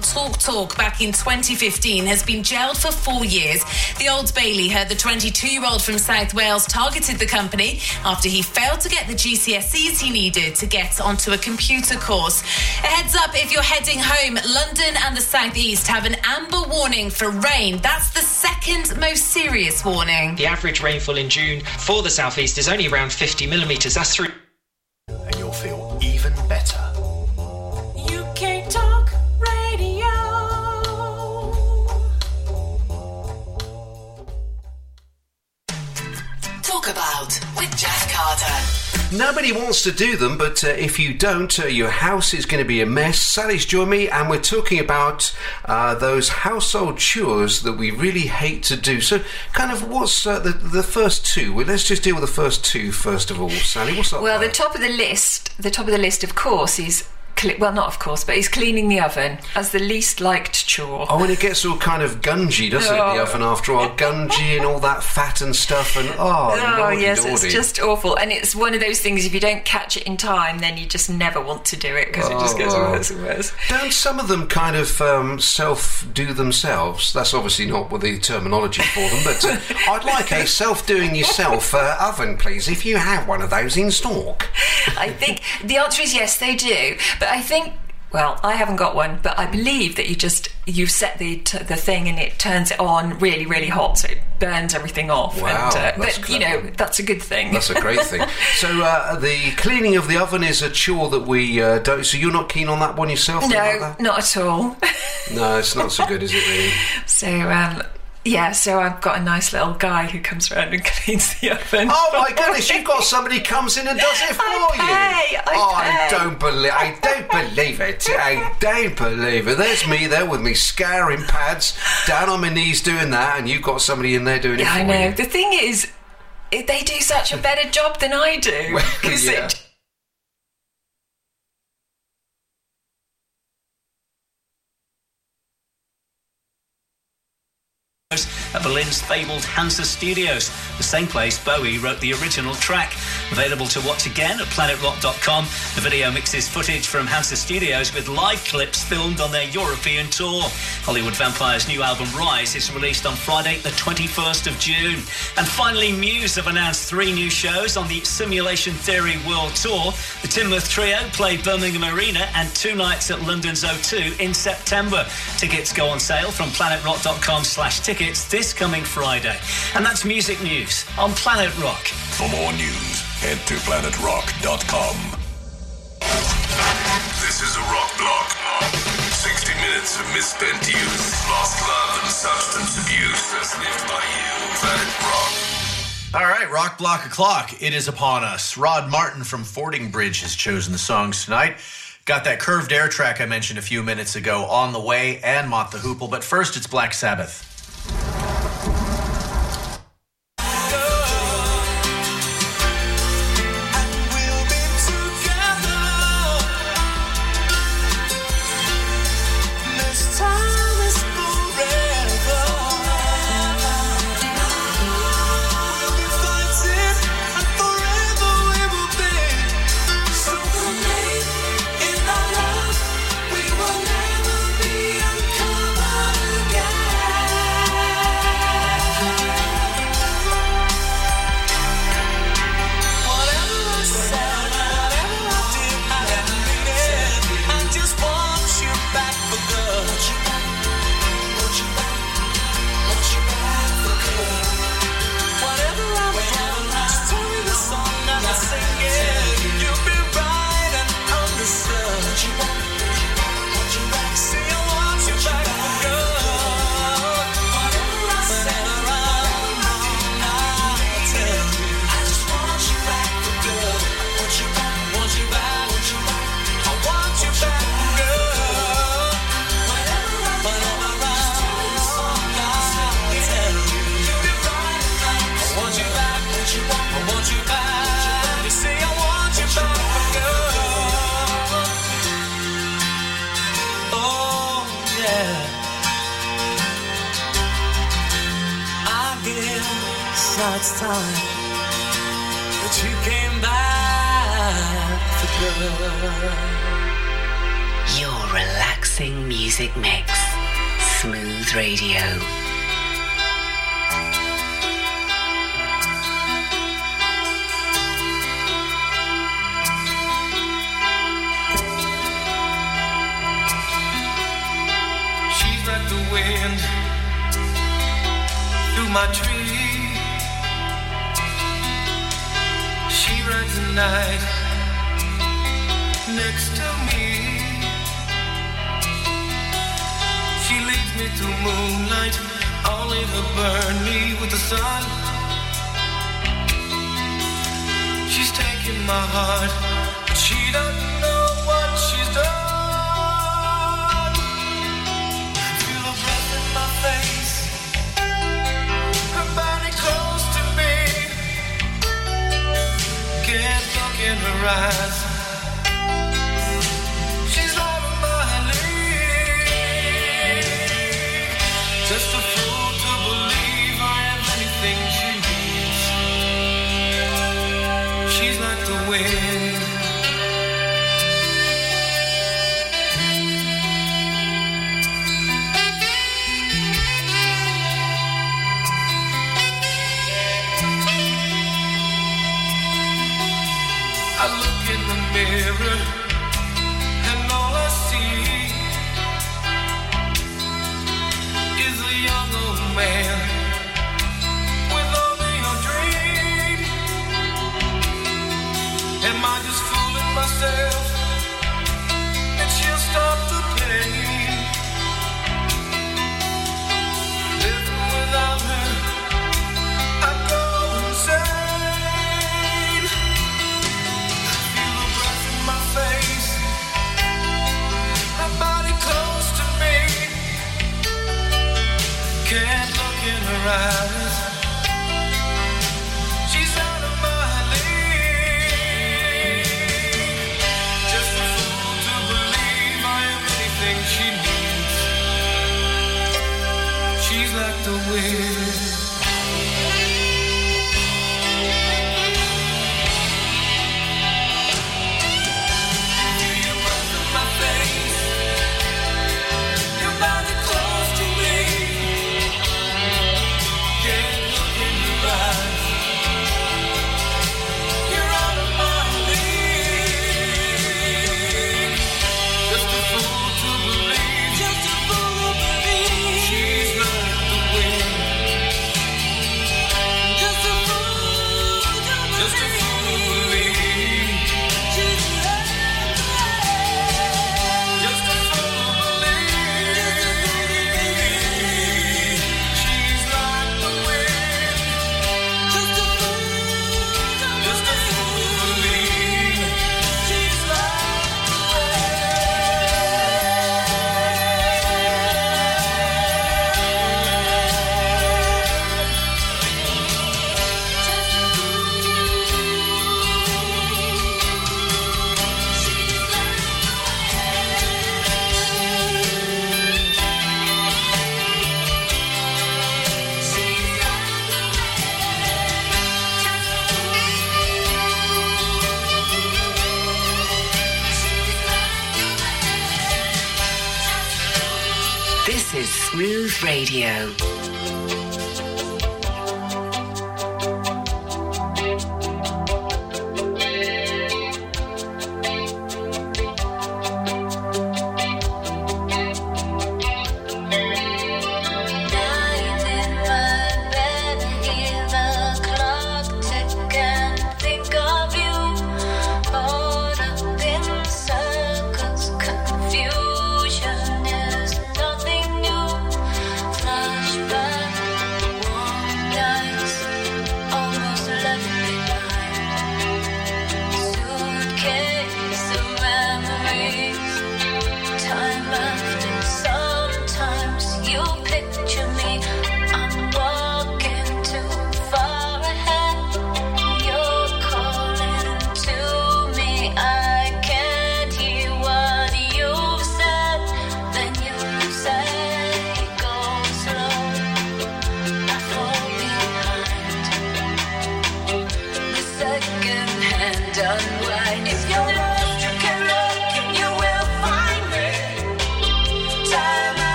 S- Talk Talk back in 2015 has been jailed for four years. The Old Bailey heard the 22 year old from South Wales targeted the company after he failed to get the GCSEs he needed to get onto a computer course. A heads up if you're heading home, London and the South East have an amber warning for rain. That's the second most serious warning. The average rainfall in June for the southeast is only around 50 millimetres. That's through. And you'll feel Talk about with Jeff Carter. Nobody wants to do them, but uh, if you don't, uh, your house is going to be a mess. Sally's joined me, and we're talking about uh, those household chores that we really hate to do. So, kind of, what's uh, the the first two? Well, let's just deal with the first two first of all. Sally, what's up? Well, the top of the list, the top of the list, of course, is cle- well, not of course, but he's cleaning the oven as the least liked chore. Oh, and it gets all kind of gungy, doesn't it? Oh. The oven after all, gungy and all that fat and stuff, and oh, Oh lordy yes, lordy. it's just awful, and it's one of those things. If you don't catch it in time, then you just never want to do it because it just gets Oh. worse and worse. Don't some of them kind of um, self-do themselves? That's obviously not what the terminology for them, but uh, I'd like a [LAUGHS] self-doing yourself uh, oven, please, if you have one of those in stock. I think the answer is yes, they do. But I think, well, I haven't got one, but I believe that you just you set the t- the thing and it turns it on really, really hot, so it burns everything off. Wow, and, uh, that's but you know that's a good thing. That's a great thing. [LAUGHS] So uh, the cleaning of the oven is a chore that we uh, don't. So you're not keen on that one yourself? no, like not at all. no, it's not so good, is it? Really? [LAUGHS] So um, yeah, so I've got a nice little guy who comes around and [LAUGHS] cleans the oven. Oh my goodness, you've got somebody comes in and does it [LAUGHS] for I you. I oh, I don't believe I don't believe it. Eh? I don't believe it. There's me there with me scouring pads, down on my knees doing that, and you've got somebody in there doing it Yeah, for I know. you. The thing is, they do such a better job than I do. [LAUGHS] 'Cause yeah. it- at Berlin's fabled Hansa Studios, the same place Bowie wrote the original track. Available to watch again at planetrock.com. The video mixes footage from Hansa Studios with live clips filmed on their European tour. Hollywood Vampire's new album Rise is released on Friday, the 21st of June. And finally, Muse have announced three new shows on the Simulation Theory World Tour. The Tinmouth Trio play Birmingham Arena and two nights at London's O2 in September. Tickets go on sale from planetrock.com slash tickets this coming Friday. And that's music news on Planet Rock. for more news, head to planetrock.com. This is the Rock Block. 60 minutes of misspent youth, lost love, and substance abuse as lived by you. Planet Rock. All right, Rock Block O'Clock. It is upon us. Rod Martin from Fording Bridge has chosen the songs tonight. Got that curved air track I mentioned a few minutes ago on the way and Mott the Hoople, but first it's Black Sabbath.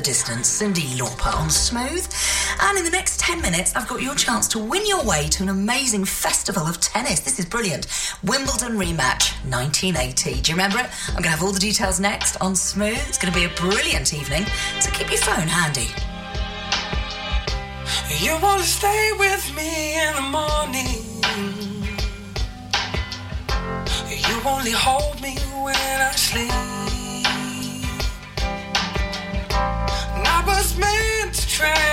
The distance. Cindy Lauper on Smooth. And in the next 10 minutes, I've got your chance to win your way to an amazing festival of tennis. This is brilliant. Wimbledon rematch 1980. Do you remember it? I'm going to have all the details next on Smooth. It's going to be a brilliant evening, so keep your phone handy. You wanna stay with me in the morning. You only hold me when I sleep. train.